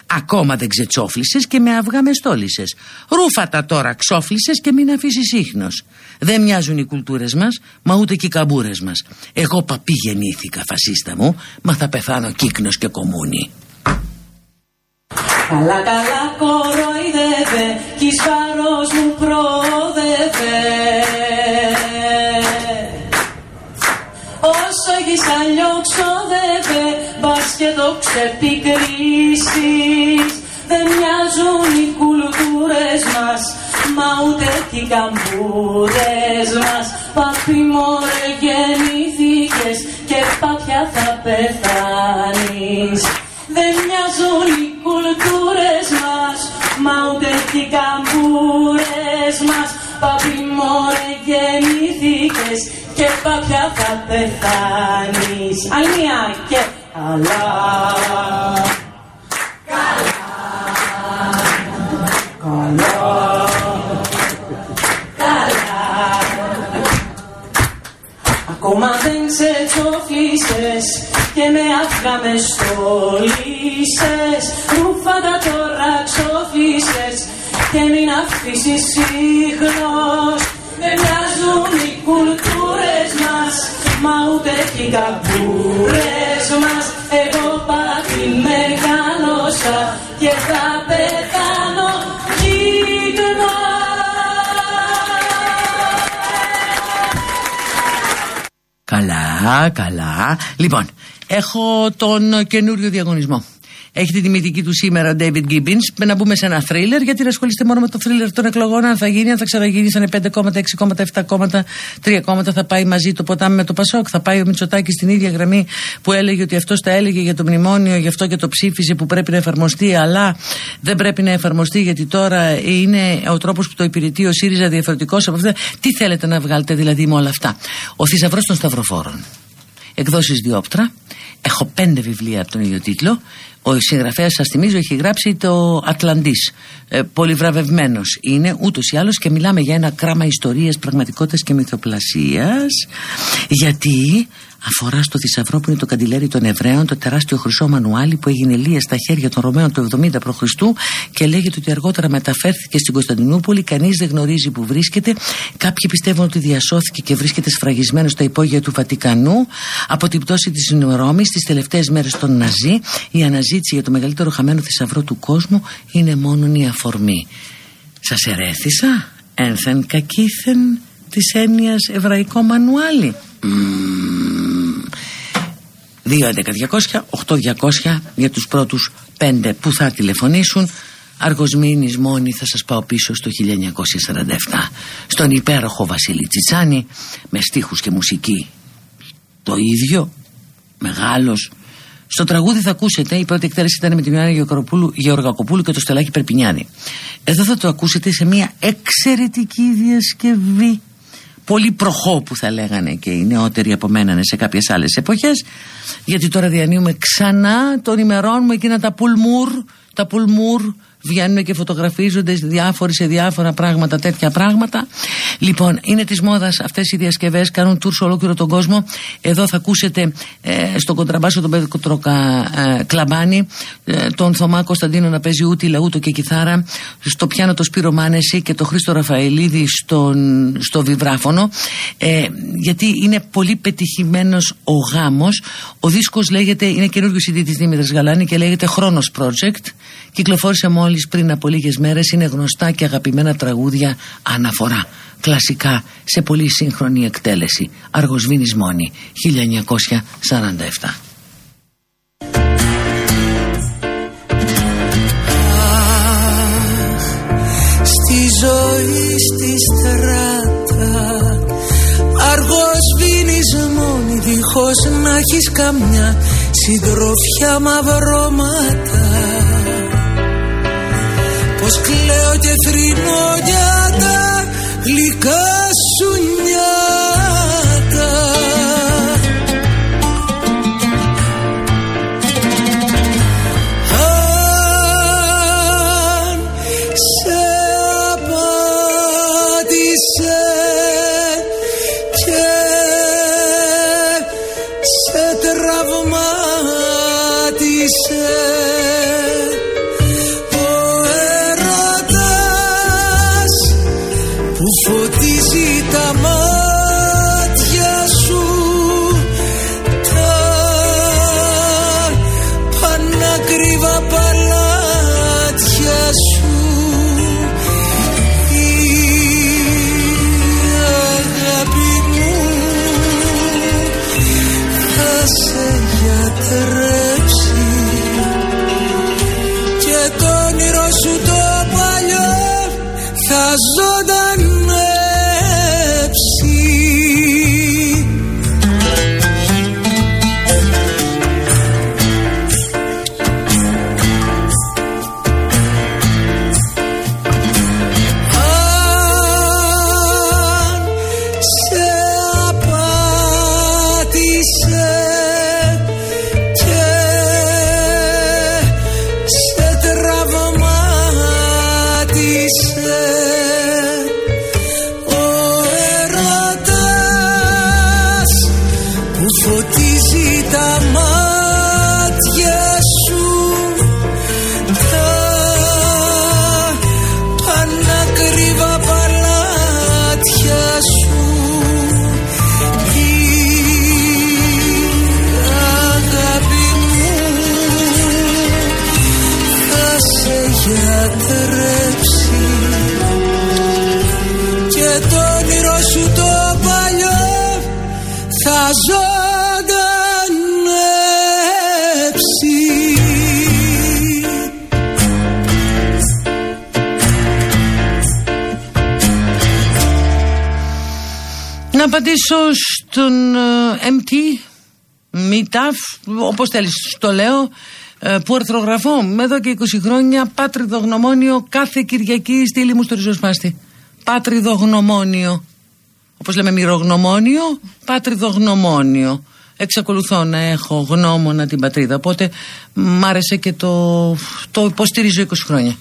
Ακόμα δεν ξετσόφλησες και με αυγά με στόλισε. Ρούφατα τώρα ξόφλησες και μην αφήσεις ίχνος. Δεν μοιάζουν οι κουλτούρες μας, μα ούτε και οι καμπούρες μας. Εγώ παπί γεννήθηκα, φασίστα μου, μα θα πεθάνω κύκνο και κομμούνι. Καλά καλά κοροϊδεύε κι εις βάρος μου πρόδευε Όσο έχεις αλλιώ ξόδευε μπας και το ξεπικρίσεις Δεν μοιάζουν οι κουλτούρες μας μα ούτε και οι καμπούρες μας. Παπί μωρέ γεννήθηκες και πάπια θα πεθάνεις. Δεν μοιάζουν οι κουλτούρες μας Μα ούτε και οι καμπούρες μας. Παπί μωρέ γεννήθηκες Και παπιά θα πεθάνεις. Αλμία και καλά Ακόμα δεν ξετσοφλήσες και με αυγά με στολίσες Ρούφατα τώρα ξοφίσες και μην αφήσεις ίχνος. Δεν μοιάζουν οι κουλτούρες μας μα ούτε και οι καμπούρες μας. Εγώ πάτη μεγάλωσα και θα πεθάνω Καλά, καλά. Λοιπόν, έχω τον καινούριο διαγωνισμό. Έχει τη τιμητική του σήμερα ο David Gibbons. Να μπούμε σε ένα θρίλερ, γιατί να ασχολείστε μόνο με το θρίλερ των εκλογών, αν θα γίνει, αν θα ξαναγίνει, σαν 5 κόμματα, 6 κόμματα, 7 κόμματα, 3 κόμματα, θα πάει μαζί το ποτάμι με το Πασόκ, θα πάει ο Μητσοτάκης στην ίδια γραμμή που έλεγε ότι αυτός τα έλεγε για το μνημόνιο, γι' αυτό και το ψήφισε που πρέπει να εφαρμοστεί, αλλά δεν πρέπει να εφαρμοστεί γιατί τώρα είναι ο τρόπος που το υπηρετεί ο ΣΥΡΙΖΑ διαφορετικός από αυτά. Τι θέλετε να βγάλετε δηλαδή με όλα αυτά; Ο θησαυρός των Σταυροφόρων. Εκδόσεις Διόπτρα. Έχω πέντε βιβλία από τον ίδιο τίτλο. Ο συγγραφέας, σας θυμίζω, έχει γράψει το Ατλαντής. Ε, Πολυβραβευμένος είναι ούτως ή άλλως και μιλάμε για ένα κράμα ιστορίας, πραγματικότητας και μυθοπλασίας. Γιατί αφορά στο θησαυρό που είναι το καντιλέρι των Εβραίων, το τεράστιο χρυσό μανουάλι που έγινε λία στα χέρια των Ρωμαίων το 70 π.Χ. και λέγεται ότι αργότερα μεταφέρθηκε στην Κωνσταντινούπολη. Κανείς δεν γνωρίζει που βρίσκεται. Κάποιοι πιστεύουν ότι διασώθηκε και βρίσκεται σφραγισμένο στα υπόγεια του Βατικανού. Από την πτώση της Ρώμης στι τελευταίες μέρες των Ναζί, η αναζήτηση για το μεγαλύτερο χαμένο θησαυρό του κόσμου είναι μόνο η αφορμή. Σας ερέθησα, ένθεν κακήθεν της έννοιας εβραϊκό μανουάλι. 2.11.200, για τους πρώτους πέντε που θα τηλεφωνήσουν. Αργοσμήνης μόνη θα σας πάω πίσω στο 1947 Στον υπέροχο Βασίλη Τσιτσάνη Με στίχους και μουσική. Το ίδιο Μεγάλος. Στο τραγούδι θα ακούσετε, η πρώτη εκτέλεση ήταν με την Ιωάννα Γεωργακοπούλου και το Στελάκι Περπινιάνη. Εδώ θα το ακούσετε σε μια εξαιρετική διασκευή πολύ προχώ που θα λέγανε και οι νεότεροι από μένα σε κάποιες άλλες εποχές γιατί τώρα διανύουμε ξανά των ημερών μου εκείνα τα πουλμούρ τα πουλμούρ βγαίνουν και φωτογραφίζονται διάφοροι σε διάφορα πράγματα, τέτοια πράγματα. Λοιπόν, είναι της μόδας αυτές οι διασκευές, κάνουν τουρ σε ολόκληρο τον κόσμο. Εδώ θα ακούσετε ε, στον κοντραμπάσο τον Πέτρο ε, Κλαμπάνη, ε, τον Θωμά Κωνσταντίνο να παίζει ούτι λαούτο και κιθάρα, στο πιάνο το Σπύρο Μάνεση και τον Χρήστο Ραφαηλίδη στον, στο βιβράφωνο. Ε, γιατί είναι πολύ πετυχημένος ο γάμος. Ο δίσκος λέγεται, είναι καινούριο CD τη Δήμητρα Γαλάνη και λέγεται Χρόνος Project. Κυκλοφόρησε μόλις πριν από λίγες μέρες. Είναι γνωστά και αγαπημένα τραγούδια αναφορά. Κλασικά σε πολύ σύγχρονη εκτέλεση. Αργοσβήνης Μόνη, 1947. Στη ζωή στη στράτα Αργός βίνεις μόνη δίχως να έχεις καμιά Συντροφιά μαυρώματα πως κλαίω και θρυνώ για τα γλυκά απαντήσω στον ε, MT, Μιταφ, όπως θέλεις το λέω, ε, που αρθρογραφώ με εδώ και 20 χρόνια πάτριδο γνωμόνιο κάθε Κυριακή στείλει μου στο ριζοσπάστη. Πάτριδο γνωμόνιο. Όπως λέμε μυρογνωμόνιο, πάτριδο γνωμόνιο. Εξακολουθώ να έχω γνώμονα την πατρίδα. Οπότε μ' άρεσε και το, το υποστηρίζω 20 χρόνια.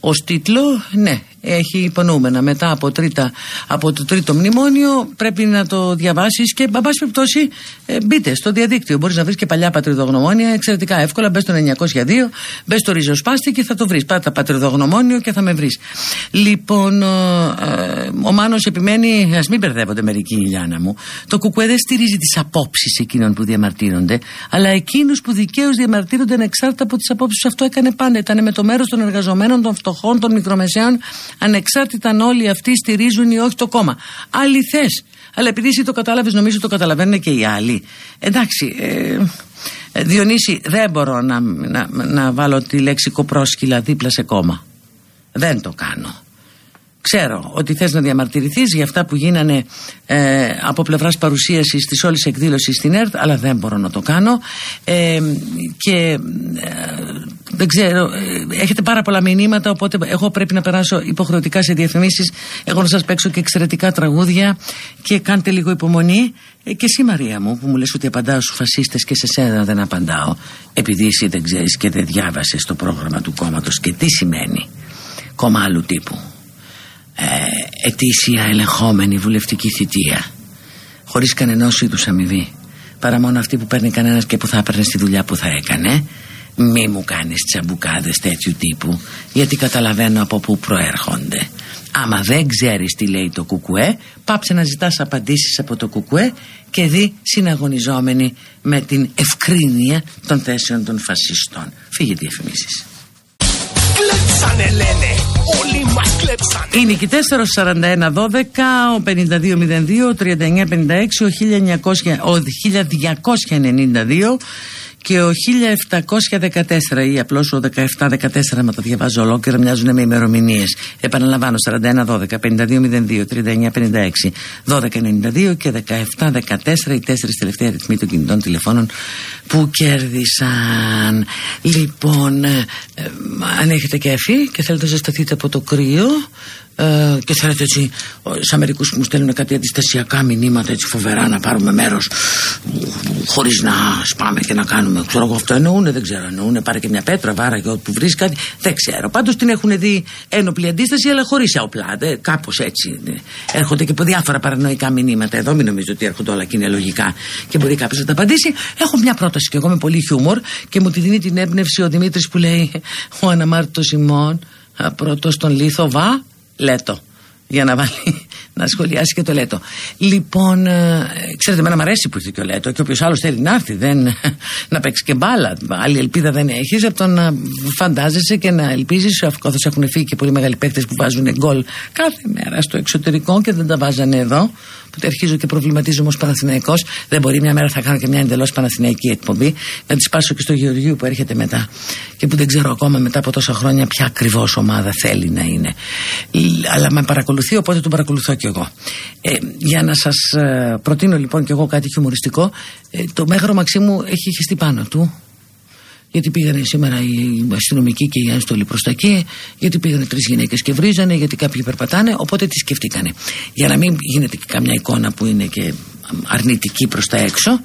Ω τίτλο, ναι, έχει υπονοούμενα. Μετά από, τρίτα, από το τρίτο μνημόνιο πρέπει να το διαβάσεις και, εν πάση περιπτώσει, ε, μπείτε στο διαδίκτυο. Μπορείς να βρεις και παλιά πατριδογνωμόνια εξαιρετικά εύκολα. Μπες στο 902, μπες στο ριζοσπάστη και θα το βρεις. Πάτα πατριδογνωμόνιο και θα με βρεις. Λοιπόν, ε, ο Μάνος επιμένει, ας μην μπερδεύονται μερικοί, Ηλιάνα μου. Το κουκουέ δεν στηρίζει τις απόψεις εκείνων που διαμαρτύρονται, αλλά εκείνους που δικαίως διαμαρτύρονται ανεξάρτητα από τις απόψεις του. Αυτό έκανε πάντα. Ήταν με το μέρος των εργαζομένων, των φτωχών, των μικρομεσαίων, ανεξάρτητα αν όλοι αυτοί στηρίζουν ή όχι το κόμμα. Αληθέ. Αλλά επειδή εσύ το κατάλαβες, νομίζω το καταλαβαίνουν και οι άλλοι. Εντάξει. Ε, ε, Διονύση, δεν μπορώ να, να, να βάλω τη λέξη κοπρόσκυλα δίπλα σε κόμμα. Δεν το κάνω. Ξέρω ότι θες να διαμαρτυρηθείς για αυτά που γίνανε ε, από πλευράς παρουσίασης της όλης εκδήλωσης στην ΕΡΤ αλλά δεν μπορώ να το κάνω. Ε, και ε, δεν ξέρω ε, έχετε πάρα πολλά μηνύματα οπότε εγώ πρέπει να περάσω υποχρεωτικά σε διαφημίσεις. Εγώ να σας παίξω και εξαιρετικά τραγούδια και κάντε λίγο υπομονή. Και εσύ Μαρία μου που μου λες ότι απαντάω στους φασίστες και σε σένα δεν απαντάω επειδή εσύ δεν ξέρεις και δεν διάβασες το πρόγραμμα του κόμματος και τι σημαίνει. Κόμμα άλλου τύπου ε, ετήσια ελεγχόμενη βουλευτική θητεία. Χωρίς κανενός είδους αμοιβή. Παρά μόνο αυτή που παίρνει κανένας και που θα έπαιρνε στη δουλειά που θα έκανε. Μη μου κάνεις τσαμπουκάδες τέτοιου τύπου γιατί καταλαβαίνω από πού προέρχονται. Άμα δεν ξέρεις τι λέει το κουκουέ πάψε να ζητάς απαντήσεις από το κουκουέ και δει συναγωνιζόμενοι με την ευκρίνεια των θέσεων των φασιστών. Φύγε διαφημίσεις Κλέψανε λένε, όλοι μας κλέψανε. Οι νικητέ 441-12, ο 5202, 3956, ο 1292 και ο 1714 ή απλώς ο 1714 μα τα διαβάζω ολόκληρα μοιάζουν με ημερομηνίες. Επαναλαμβάνω 41-12, 5202, 3956, 1292 και 1714 οι τέσσερις τελευταίοι αριθμοί των κινητών τηλεφώνων που κέρδισαν. Λοιπόν, ε, ε, αν έχετε κέφι και θέλετε να ζεσταθείτε από το κρύο, ε, και θέλετε έτσι σαν μερικούς που μου στέλνουν κάτι αντιστασιακά μηνύματα έτσι φοβερά να πάρουμε μέρος χωρίς να σπάμε και να κάνουμε. Ξέρω εγώ αυτό εννοούν δεν ξέρω εννοούν πάρε και μια πέτρα βάρα και όπου βρεις κάτι. Δεν ξέρω. Πάντως την έχουν δει ένοπλη αντίσταση αλλά χωρίς αοπλά δε, κάπως έτσι δε. έρχονται και από διάφορα παρανοϊκά μηνύματα. Εδώ μην νομίζω ότι έρχονται όλα και είναι λογικά και μπορεί κάποιος να τα απαντήσει. Έχω μια πρόταση και εγώ με πολύ χιούμορ και μου τη δίνει την έμπνευση ο Δημήτρης που λέει ο Αναμάρτητος ημών πρώτος τον Λίθοβα Λέτο για να βάλει να σχολιάσει και το Λέτο. Λοιπόν, ε, ξέρετε, εμένα μου αρέσει που ήρθε και ο Λέτο και όποιος άλλος θέλει να έρθει, δεν, να παίξει και μπάλα. Άλλη ελπίδα δεν έχεις από το να φαντάζεσαι και να ελπίζεις, καθώ έχουν φύγει και πολύ μεγάλοι παίκτες που βάζουν γκολ κάθε μέρα στο εξωτερικό και δεν τα βάζανε εδώ. Που αρχίζω και προβληματίζομαι ως Παναθηναϊκός Δεν μπορεί μια μέρα θα κάνω και μια εντελώς Παναθηναϊκή εκπομπή. Να τη πάσω και στο Γεωργίου που έρχεται μετά. Και που δεν ξέρω ακόμα μετά από τόσα χρόνια ποια ακριβώς ομάδα θέλει να είναι. Αλλά με παρακολουθεί, οπότε τον παρακολουθώ κι εγώ. Ε, για να σας ε, προτείνω λοιπόν κι εγώ κάτι χιουμοριστικό, ε, το μέγαρο Μαξίμου έχει χεστεί πάνω του. Γιατί πήγανε σήμερα οι αστυνομικοί και οι άνστολοι προς τα εκεί, γιατί πήγανε τρεις γυναίκες και βρίζανε, γιατί κάποιοι περπατάνε. Οπότε τις σκεφτήκανε. Για να μην γίνεται και καμιά εικόνα που είναι και αρνητική προς τα έξω,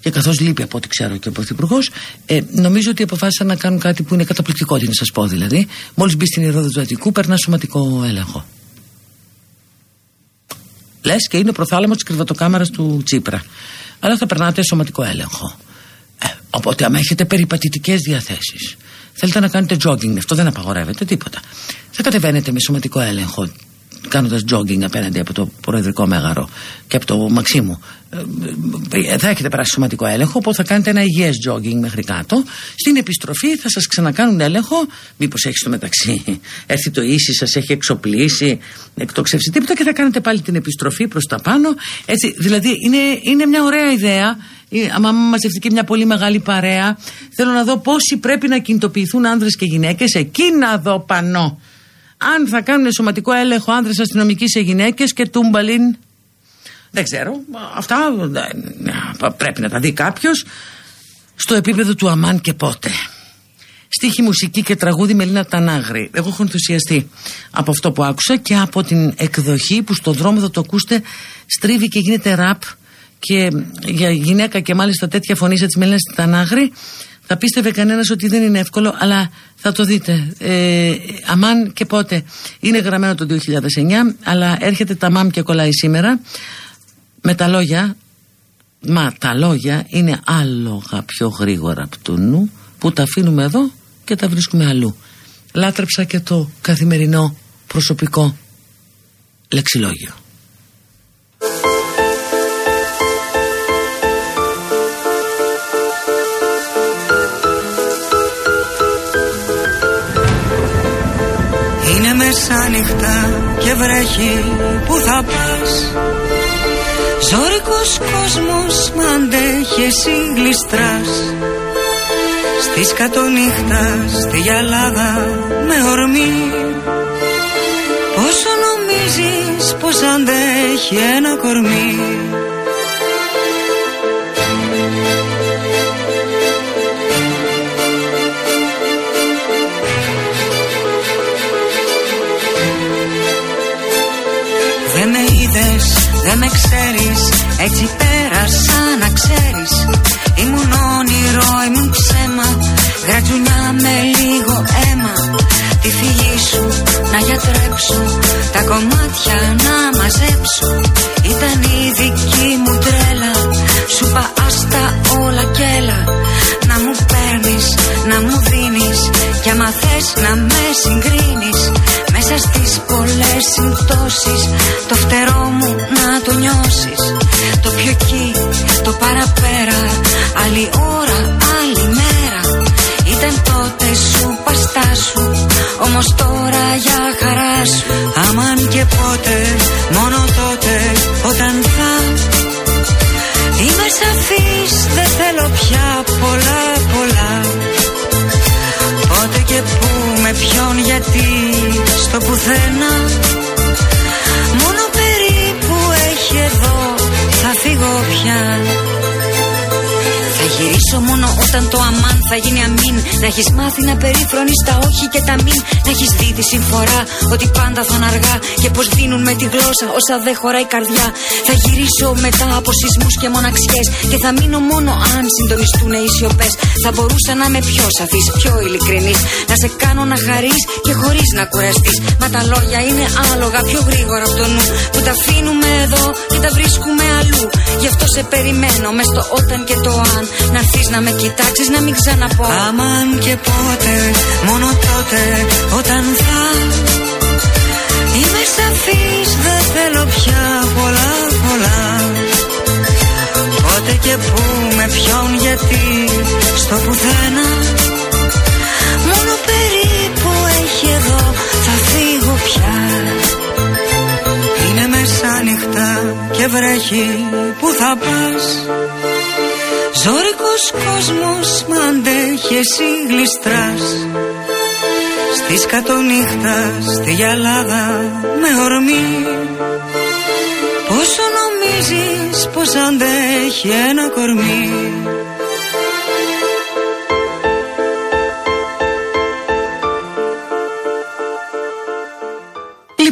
και καθώς λείπει από ό,τι ξέρω και ο Πρωθυπουργός, ε, νομίζω ότι αποφάσισαν να κάνουν κάτι που είναι καταπληκτικό, τι να σας πω δηλαδή. Μόλις μπει στην ιερόδο του Αττικού, περνά σωματικό έλεγχο. Λες και είναι προθάλαμος της κρυβατοκάμαρα του Τσίπρα. Αλλά θα περνάτε σωματικό έλεγχο. Ε, οπότε, άμα έχετε περιπατητικές διαθέσεις, θέλετε να κάνετε jogging, αυτό δεν απαγορεύεται τίποτα. Θα κατεβαίνετε με σωματικό έλεγχο κάνοντας jogging απέναντι από το Προεδρικό Μέγαρο και από το Μαξίμου. Ε, θα έχετε περάσει σωματικό έλεγχο, οπότε θα κάνετε ένα υγιές jogging μέχρι κάτω. Στην επιστροφή θα σας ξανακάνουν έλεγχο. Μήπως έχει στο μεταξύ έρθει το ίση, σας έχει εξοπλίσει, εκτοξεύσει τίποτα και θα κάνετε πάλι την επιστροφή προς τα πάνω. Έτσι, δηλαδή είναι, είναι μια ωραία ιδέα. Άμα μαζευτεί και μια πολύ μεγάλη παρέα, θέλω να δω πόσοι πρέπει να κινητοποιηθούν άνδρες και γυναίκες εκεί να δω πανώ αν θα κάνουν σωματικό έλεγχο άνδρες αστυνομικοί σε γυναίκες και τούμπαλιν Δεν ξέρω. Αυτά πρέπει να τα δει κάποιος στο επίπεδο του αμάν και πότε. Στίχη, μουσική και τραγούδι Μελίνα Τανάγρη. Εγώ έχω ενθουσιαστεί από αυτό που άκουσα και από την εκδοχή που στον δρόμο θα το ακούσετε στρίβει και γίνεται ραπ και για γυναίκα και μάλιστα τέτοια φωνή σαν τη Μελίνα Τανάγρη θα πίστευε κανένας ότι δεν είναι εύκολο, αλλά θα το δείτε. Ε, αμάν και πότε. Είναι γραμμένο το 2009, αλλά έρχεται τα μάμ και κολλάει σήμερα. Με τα λόγια, μα τα λόγια είναι άλογα πιο γρήγορα από το νου, που τα αφήνουμε εδώ και τα βρίσκουμε αλλού. Λάτρεψα και το καθημερινό προσωπικό λεξιλόγιο. Είναι μεσάνυχτα και βρέχει που θα πας. Ζόρικος κόσμος μ' αντέχει εσύ γλιστράς. Στη σκατονύχτα, στη γυαλάδα με ορμή. Πόσο νομίζεις πως αντέχει ένα κορμί; Δεν με ξέρεις Έτσι πέρασα να ξέρεις. Ήμουν όνειρο, ήμουν ψέμα. Γρατζουνιά με λίγο αίμα. Τη φυγή σου να γιατρέψω Τα κομμάτια να μαζέψω. Ήταν η δική μου τρέλα. Σου είπα άστα όλα κι έλα Να μου παίρνεις, να μου δίνεις. Κι άμα θες να με συγκρίνεις Μέσα στις πολλές συμπτώσεις Το φτερό μου να το νιώσεις. Το πιο εκεί, το παραπέρα Άλλη ώρα, άλλη μέρα. Ήταν τότε σου παστά σου Όμως τώρα για χαρά σου. Αμάν και πότε, μόνο τότε Όταν θα Είμαι σαφής, δεν θέλω πια πολλά πολλά. Πότε και πού, με ποιον, γιατί Στο πουθενά Μόνο περίπου έχει εδώ Θα φύγω πια. θα γυρίσω μόνο όταν το αμάν θα γίνει αμήν. Να έχεις μάθει να περιφρονείς τα όχι και τα μην. Να έχεις δει τη συμφορά ότι πάντα θα αργά. Και πως δίνουν με τη γλώσσα όσα δεν χωράει η καρδιά. Θα γυρίσω μετά από σεισμούς και μοναξιές. Και θα μείνω μόνο αν συντονιστούν οι σιωπές. Θα μπορούσα να είμαι πιο σαφής, πιο ειλικρινής. Να σε κάνω να χαρείς και χωρίς να κουραστείς. Μα τα λόγια είναι άλογα πιο γρήγορα από το νου. Που τα αφήνουμε εδώ και τα βρίσκουμε αλλού. Γι' αυτό σε περιμένω μες στο όταν και το αν. Να έρθεις να με κοιτάξεις, να μην ξαναπώ. Αμάν και πότε, μόνο τότε, όταν θα. Είμαι σαφής, δεν θέλω πια πολλά πολλά. Πότε και πού, με ποιον, γιατί, στο πουθένα. Μόνο περίπου έχει εδώ, θα φύγω πια. Είναι μεσάνυχτα και βρέχει, πού θα πας Ζόρικος κόσμος μ' αντέχει εσύ γλιστράς. Στη σκατονύχτα, στη γυαλάδα με ορμή. Πόσο νομίζεις πως αντέχει ένα κορμί;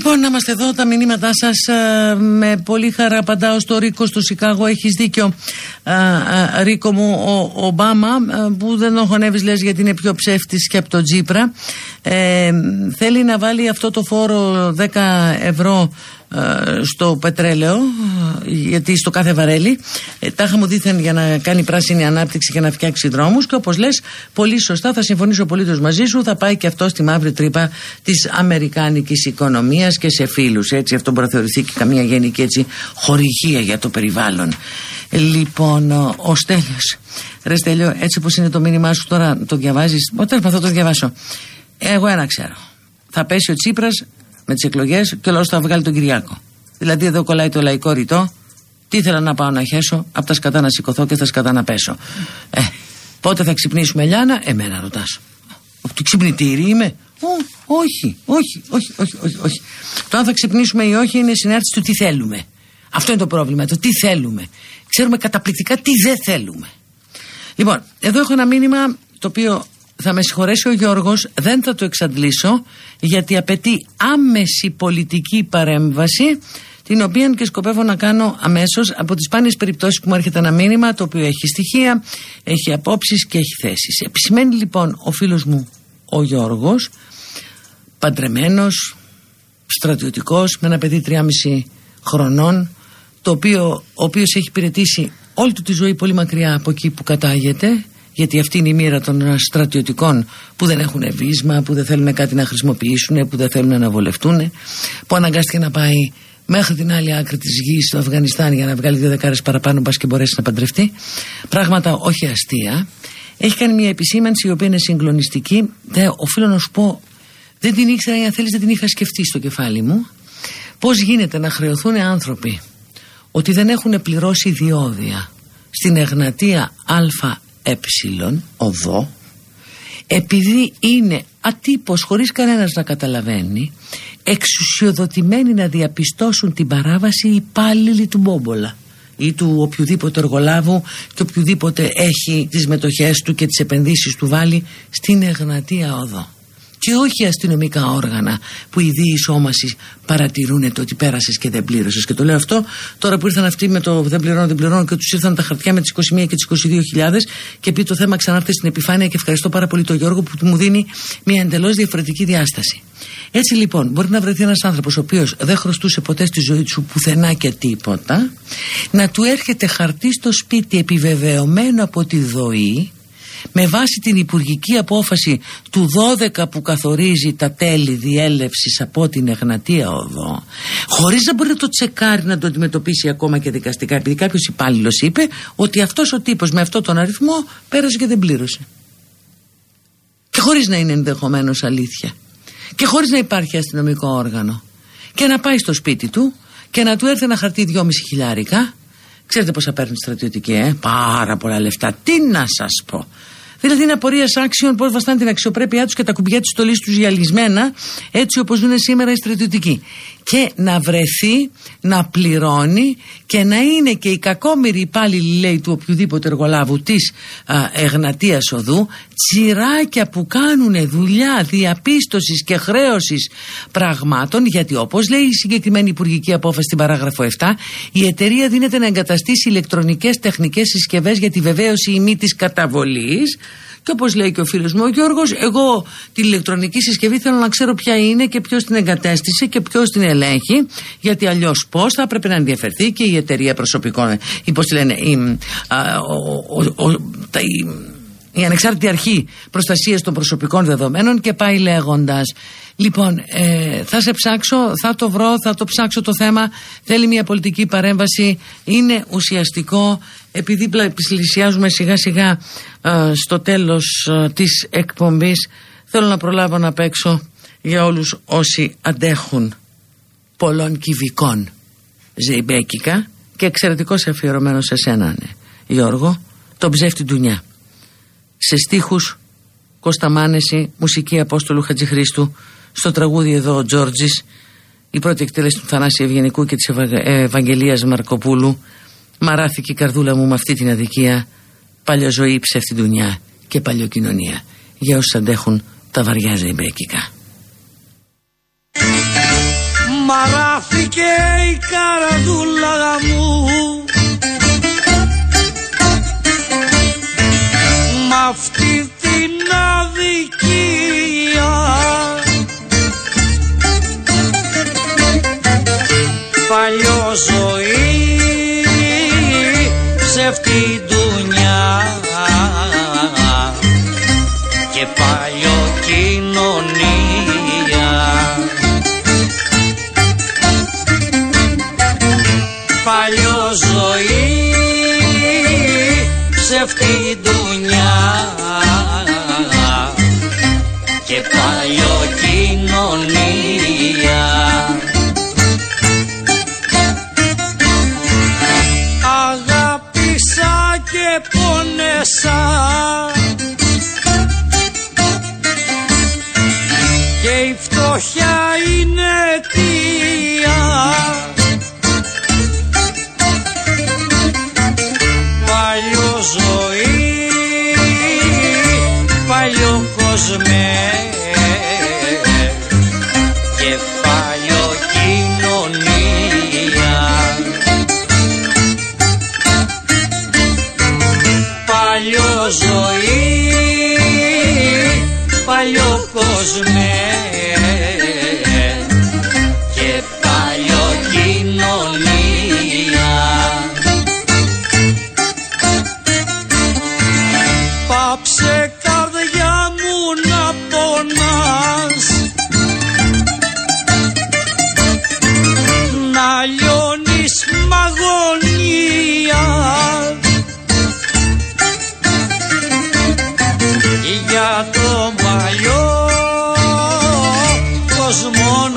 Λοιπόν, να είμαστε εδώ τα μηνύματά σας. Ε, με πολύ χαρά απαντάω στο Ρίκο στο Σικάγο. Έχεις δίκιο, ε, ε, Ρίκο μου, ο Ομπάμα, που δεν τον χωνεύεις, λες, γιατί είναι πιο ψεύτης και από τον Τζίπρα. θέλει να βάλει αυτό το φόρο 10 ευρώ στο πετρέλαιο γιατί στο κάθε βαρέλι. Τα είχαμε δίθεν για να κάνει πράσινη ανάπτυξη και να φτιάξει δρόμους και όπως λες πολύ σωστά θα συμφωνήσω πολύ μαζί σου θα πάει και αυτό στη μαύρη τρύπα της αμερικάνικης οικονομίας και σε φίλους έτσι αυτό μπορεί να θεωρηθεί και καμία γενική έτσι χορηγία για το περιβάλλον. Λοιπόν ο Στέλιος. Ρε Στέλιο έτσι όπως είναι το μήνυμά σου τώρα το διαβάζεις; Όταν θα το διαβάσω. Εγώ ένα ξέρω. Θα πέσει ο Τσίπρας με τις εκλογές και ο λαός θα βγάλει τον Κυριάκο. Δηλαδή εδώ κολλάει το λαϊκό ρητό. Τι ήθελα να πάω να χέσω, από τα σκατά να σηκωθώ και τα σκατά να πέσω. Ε, πότε θα ξυπνήσουμε, Λιάνα, εμένα ρωτάς. Από το ξυπνητήρι είμαι; όχι, όχι, όχι, όχι, όχι, όχι. Το αν θα ξυπνήσουμε ή όχι είναι συνάρτηση του τι θέλουμε. Αυτό είναι το πρόβλημα. Το τι θέλουμε. Ξέρουμε καταπληκτικά τι δεν θέλουμε. Λοιπόν, εδώ έχω ένα μήνυμα το οποίο θα με συγχωρέσει ο Γιώργος, δεν θα το εξαντλήσω γιατί απαιτεί άμεση πολιτική παρέμβαση την οποία και σκοπεύω να κάνω αμέσως από τις σπάνιες περιπτώσεις που μου έρχεται ένα μήνυμα το οποίο έχει στοιχεία, έχει απόψεις και έχει θέσεις. Επισημαίνει λοιπόν ο φίλος μου ο Γιώργος, παντρεμένος, στρατιωτικός με ένα παιδί 3,5 χρονών το οποίο, ο οποίος έχει υπηρετήσει όλη του τη ζωή πολύ μακριά από εκεί που κατάγεται γιατί αυτή είναι η μοίρα των στρατιωτικών που δεν έχουν βίσμα, που δεν θέλουν κάτι να χρησιμοποιήσουν, που δεν θέλουν να βολευτούν, που αναγκάστηκε να πάει μέχρι την άλλη άκρη της γης στο Αφγανιστάν για να βγάλει δύο δεκάρες παραπάνω, μπας και μπορέσει να παντρευτεί. Πράγματα όχι αστεία. Έχει κάνει μια επισήμανση η οποία είναι συγκλονιστική. Δεν, οφείλω να σου πω, δεν την ήξερα, αν θέλεις, δεν την είχα σκεφτεί στο κεφάλι μου. Πώς γίνεται να χρεωθούν άνθρωποι ότι δεν έχουν πληρώσει διόδια στην Εγνατία ΑΕ οδό. Επειδή είναι ατύπως χωρίς κανένας να καταλαβαίνει εξουσιοδοτημένοι να διαπιστώσουν την παράβαση οι υπάλληλοι του Μπόμπολα ή του οποιοδήποτε εργολάβου και οποιοδήποτε έχει τις μετοχές του και τις επενδύσεις του βάλει στην Εγνατία οδό και όχι αστυνομικά όργανα που οι διεισόμασοι παρατηρούν το ότι πέρασες και δεν πλήρωσες. Και το λέω αυτό τώρα που ήρθαν αυτοί με το δεν πληρώνω, δεν πληρώνω και τους ήρθαν τα χαρτιά με τις 21 και τις 22.000 και πει το θέμα ξανάρθε στην επιφάνεια και ευχαριστώ πάρα πολύ τον Γιώργο που μου δίνει μια εντελώς διαφορετική διάσταση. Έτσι λοιπόν, μπορεί να βρεθεί ένας άνθρωπος ο οποίος δεν χρωστούσε ποτέ στη ζωή του πουθενά και τίποτα, να του έρχεται χαρτί στο σπίτι επιβεβαιωμένο από τη ΔΟΗ με βάση την υπουργική απόφαση του 12 που καθορίζει τα τέλη διέλευσης από την Εγνατία Οδό χωρίς να μπορεί να το τσεκάρει να το αντιμετωπίσει ακόμα και δικαστικά επειδή κάποιος υπάλληλος είπε ότι αυτός ο τύπος με αυτόν τον αριθμό πέρασε και δεν πλήρωσε. Και χωρίς να είναι ενδεχομένως αλήθεια. Και χωρίς να υπάρχει αστυνομικό όργανο. Και να πάει στο σπίτι του και να του έρθει ένα χαρτί 2,5 χιλιάρικα Ξέρετε πόσα παίρνει στρατιωτική, ε; Πάρα πολλά λεφτά. Τι να σας πω. Δηλαδή είναι απορία άξιων πώς βαστάνε την αξιοπρέπειά τους και τα κουμπιά της στολής τους γυαλισμένα, έτσι όπως είναι σήμερα οι στρατιωτικοί. Και να βρεθεί να πληρώνει και να είναι και η κακόμοιρη υπάλληλη, λέει, του οποιοδήποτε εργολάβου της Εγνατίας Οδού, τσιράκια που κάνουν δουλειά διαπίστωσης και χρέωσης πραγμάτων, γιατί όπως λέει η συγκεκριμένη υπουργική απόφαση στην παράγραφο 7, η εταιρεία δίνεται να εγκαταστήσει ηλεκτρονικές τεχνικές συσκευές για τη βεβαίωση ημί της καταβολής και όπως λέει και ο φίλος μου ο Γιώργος, εγώ την ηλεκτρονική συσκευή θέλω να ξέρω ποια είναι και ποιος την εγκατέστησε και ποιος την ελέγχει. Γιατί αλλιώς πώς θα έπρεπε να ενδιαφερθεί και η εταιρεία προσωπικών. Ή πώς τη λένε, η, α, ο, ο, τα, η, η ανεξάρτητη αρχή προστασίας των προσωπικών δεδομένων και πάει λέγοντας. Λοιπόν, ε, θα σε ψάξω, θα το βρω, θα το ψάξω το θέμα. Θέλει μια πολιτική παρέμβαση. Είναι ουσιαστικό, επειδή πλησιάζουμε σιγά σιγά ε, στο τέλος ε, της εκπομπής, θέλω να προλάβω να παίξω για όλους όσοι αντέχουν πολλών κυβικών ζεϊμπέκικα και εξαιρετικός αφιερωμένος σε σένα, ναι. Γιώργο, τον ψεύτη ντουνιά. Σε στίχους Κώστα Μάνεση, μουσική Απόστολου Χατζηχρήστου, στο τραγούδι εδώ ο Τζόρτζης η πρώτη εκτέλεση του Θανάση Ευγενικού και της Ευαγγελίας Μαρκοπούλου. Μαράθηκε η καρδούλα μου με αυτή την αδικία. Παλιό ζωή ψεύτη δουνιά και παλιοκοινωνία για όσους αντέχουν τα βαριά ζεϊμπέκικα Μαράθηκε η καρδούλα μου. Μ' αυτή ζωή. Ψεύτη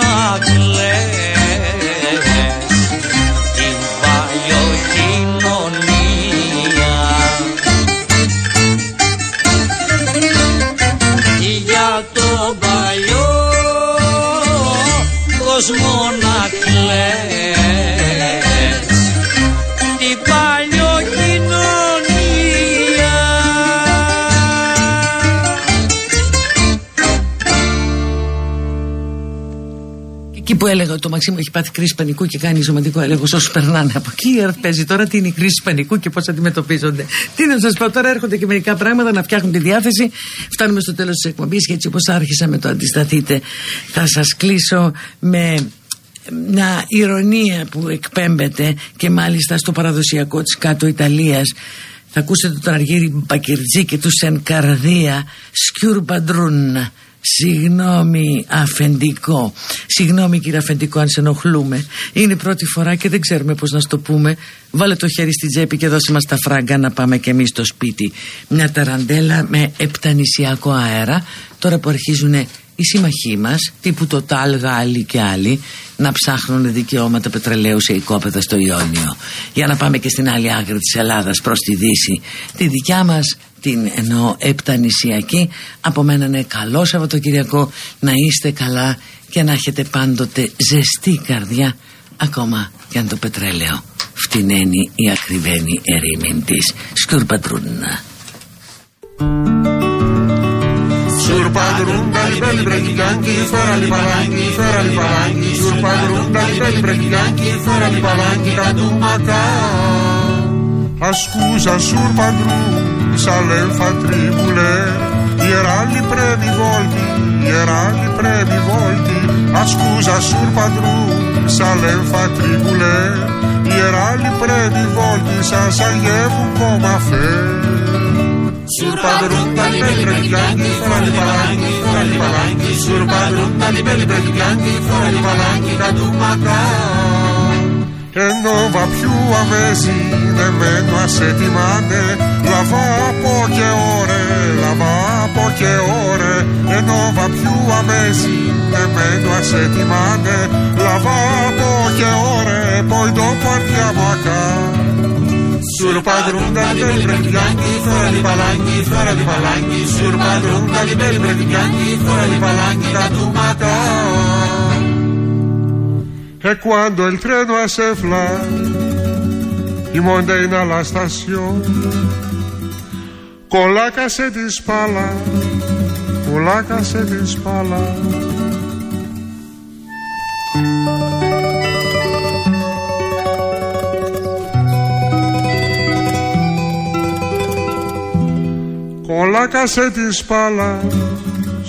κόσμο που έλεγα ότι το Μαξίμου έχει πάθει κρίση πανικού και κάνει ζωματικό έλεγχο όσους περνάνε από εκεί, παίζει τώρα τι είναι η κρίση πανικού και πώς αντιμετωπίζονται. Τι να σας πω, τώρα έρχονται και μερικά πράγματα να φτιάχνουν τη διάθεση. Φτάνουμε στο τέλος της εκπομπής και έτσι όπως άρχισα με το αντισταθείτε, θα σας κλείσω με μια ηρωνία που εκπέμπεται και μάλιστα στο παραδοσιακό της κάτω Ιταλίας θα ακούσετε τον Αργύρι Μπακυρτζή και του Σεν Καρδία Σκιουρ Μπαντρούν Συγγνώμη αφεντικό. Συγγνώμη κύριε αφεντικό αν σε ενοχλούμε. Είναι η πρώτη φορά και δεν ξέρουμε πως να στο πούμε. Βάλε το χέρι στη τσέπη και δώσε μας τα φράγκα να πάμε και εμείς στο σπίτι. Μια ταραντέλα με επτανησιακό αέρα Τώρα που αρχίζουν οι σύμμαχοί μας τύπου το ΤΑΛ, Γάλλοι και άλλοι να ψάχνουν δικαιώματα πετρελαίου σε οικόπεδα στο Ιόνιο. Για να πάμε και στην άλλη άκρη της Ελλάδας προς τη Δύση. Τη δικιά μας την εννοώ επτανησιακή. Από μένα είναι καλό Σαββατοκυριακό. Να είστε καλά και να έχετε πάντοτε ζεστή καρδιά ακόμα και αν το πετρέλαιο φτηνένει ή ακριβένει ερήμην της. Σκουρπαντρούνα Σουρπαδρούν τα λιπέλη πρεκυγάνκι Φέρα λιπαλάνκι, φέρα λιπαλάνκι Σουρπαδρούν τα λιπέλη πρεκυγάνκι Φέρα λιπαλάνκι τα ντουμακά Ασκούσα σουρπαδρούν Σαν λέμφα τρίβουλε Γεράλι πρέπει βόλτι Γεράλι πρέπει βόλτι Ασκούσα σουρπαδρούν Σαν λέμφα τρίβουλε Γεράλι πρέπει βόλτι Σαν σαγεύουν κόμμα φέρ Σ'urπα' οντάλη πέντε πέντε πέντε πέντε, θα li παλάγει, θα li παλάγει. Σ'urπα' οντάλη. Και νόβα πιού αμέσοι, δεν με νοα settimane, Λαβά ποκι ο ρε, λαβά ποκι ο ρε. Και νόβα πιού αμέσοι, δεν με νοα settimane, Λαβά ποκι ο ρε, ποιο το παλιά ποκά dopo andiamo a casa. Sul padrone dai belli praticanti, fora li palanchi, fora li palanchi, sul padrone dai belli praticanti, fora li palanchi, cadumacà. E quando il treno a Sefla, i mondei alla stazione, con la cassetta in spalla, con la cassetta in spalla. πολλά κασέτη σπαλά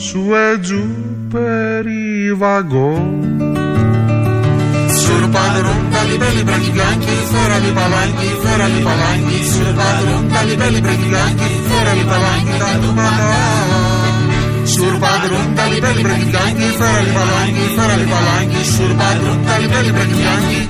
σου έτζου περί βαγκόν. Σουρπαδρούν τα λιπέλη πρακυβλάνκι, φέρα λιπαλάνκι, φέρα λιπαλάνκι. Σουρπαδρούν τα λιπέλη πρακυβλάνκι, φέρα λιπαλάνκι, τα του πατά. Σουρπαδρούν τα λιπέλη πρακυβλάνκι, φέρα λιπαλάνκι, φέρα λιπαλάνκι. Σουρπαδρούν τα λιπέλη πρακυβλάνκι.